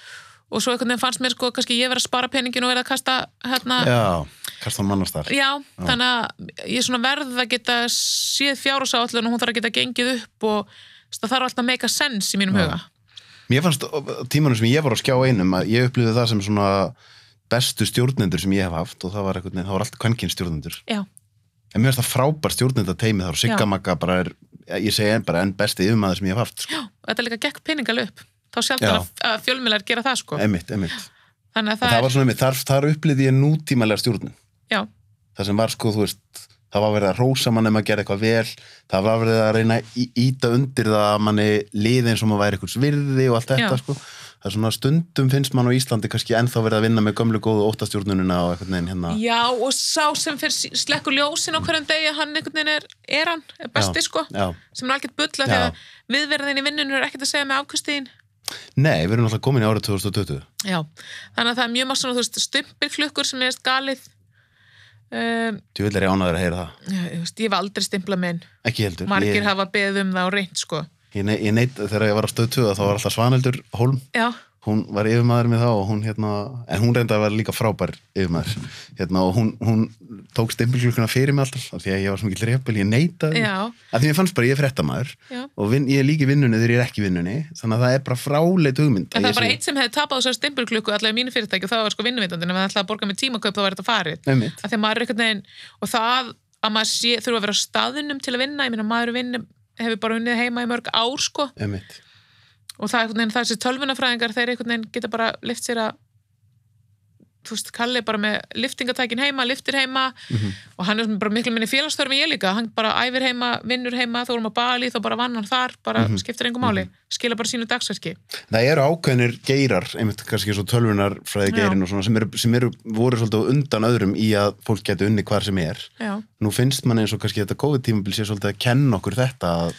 og svo einhvern veginn fannst mér sko kannski ég vera að spara peningin og vera að kasta hérna, já, Já, kastan mannastar. þannig að ég svona verð að geta séð fjárhásáallun og hún þarf að geta gengið upp og það þarf alltaf að make a sense í mínum Já. huga Mér fannst tímanum sem ég var á skjá einum að ég upplýði það sem svona bestu stjórnendur sem ég hef haft og það var, veginn- það var allt kvenkin stjórnendur. Já. En mér finnst það frábær stjórnendateimi þar og Sigga Já. Magga bara er, ég segi en bara enn besti yfirmaður sem ég hef haft. Sko. Já, og þetta líka gekk peningal upp þá Já. að, fjölmiðlar gera það sko Einmitt, einmitt. þannig að Það, það, var svona þar, þar upplýði ég nútímalega stjórnun. Já. Það sem var sko, þú veist, það var verið að rósa mann ef maður gera eitthvað vel, það var verið að reyna í- íta undir það að manni liði eins og maður væri einhvers virði og allt þetta sko. Það er svona stundum finnst mann á Íslandi kannski ennþá verið að vinna með gömlu góðu óttastjórnunina og eitthvað neginn hérna. Já, og sá sem fyrir slekkur ljósin á hverjum degi, hann einhvern veginn er, er hann, er besti sko, Já. sem er algjört bulla Já. því að viðverðin í vinnunum er ekkert að segja með afkvæmstíðin. Nei, við erum alltaf komin í árið 2020. Já, þannig að það er mjög veist, stumpirklukkur sem er galið. Um, Þú vil er ég ánæður að heyra það. ég, ég, hef aldrei stimpla minn. Margir ég, hafa beðið um það og reynt sko. Ég, ne- ég neitt, þegar ég var á stöð 2 þá var alltaf Svaneldur Holm. Já, Hún var yfirmaður með það og hún hérna, en hún reynda að vera líka frábær yfirmaður. Hérna og hún, hún tók stimpilklukkuna fyrir mig alltaf af því að ég var svo mikið repil, ég neitaði. já, Af því mér fannst bara ég er fréttamaður já. og vin, ég er líka í vinnunni þegar ég er ekki vinnunni þannig að það er bara fráleit hugmynd En að það ég er bara eitt sem hefði tapað þessar stimpilklukku allavega í mínu fyrirtæki og það var sko ætlaði að borga með tímakaup þá var þetta farið. Einmitt. að því að maður er einhvern veginn og það að maður sé, þurfa að vera á staðinum til að vinna, ég meina maður vinni, hefur bara unnið heima í mörg ár sko. Og það er einhvern veginn, þessi tölvunafræðingar þeir einhvern veginn geta bara lift sér að þú veist, Kalli bara með liftingatækin heima, liftir heima Mhm. og hann er bara miklu minni félagsstörfum ég líka, hann bara æfir heima, vinnur heima þá erum á Bali, þá bara vann hann þar bara Mhm. skiptir engum máli, skila bara sínu dagsverki. Það eru ákveðnir geirar einmitt kannski svo tölvunarfræði geirin og svona sem eru, sem eru voru svolítið undan öðrum í að fólk geti unni hvar sem er. Já, nú finnst mann eins og kannski þetta COVID-tímabil sé svolítið að kenna okkur þetta að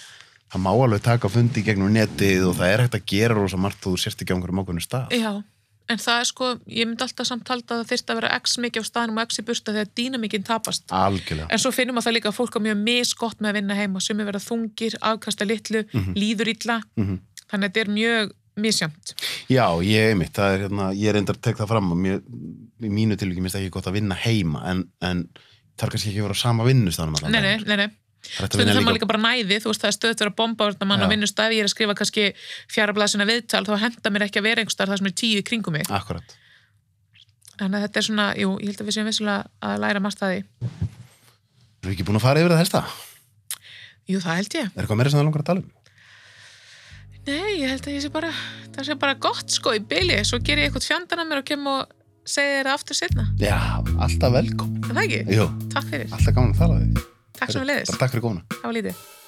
það má alveg taka fundi gegnum netið og það er hægt að gera rosa margt og þú sérst ekki á einhverjum ákveðnum stað. Já en það er sko, ég myndi alltaf samt halda að það þyrst að vera x mikið á staðnum og x í bursta þegar dýnamikinn tapast Algjörlega. En svo finnum að það líka að fólk á mjög misgott með að vinna heima, sem er verið þungir, afkasta litlu, líður illa, Mhm. þannig að þetta er mjög misjamt. Já, ég einmitt, það er hérna, ég er reyndar að tek það fram og mér, í mínu tilvíki minnst ekki gott að vinna heima en, en það er kannski ekki að vera á sama vinnustanum Nei, nei, nei, nei. Stundum það maður líka. bara næði, þú veist, það er stöðt verið að bomba verðna mann á vinnustaf, ég er að skrifa kannski fjara blaðsina viðtal, þá henda mér ekki að vera einhverstaðar það sem er tíu kringum mig. Akkurat. Þannig að þetta er svona, jú, ég held að við séum vissulega að læra margt að því. Erum við ekki búin að fara yfir það helsta? Jú, það held ég. Er eitthvað meira sem það langar að tala um? Nei, ég held að ég sé bara, það sé bara gott sko í byli, svo ger ég eitthvað fjandan að mér og kem og segi þér aftur setna. Já, alltaf velkom. Það ekki? Jú, Takk fyrir. alltaf gaman að tala við. Þig. Takk sem við leiðis. Bara takk fyrir komuna. Það var lítið.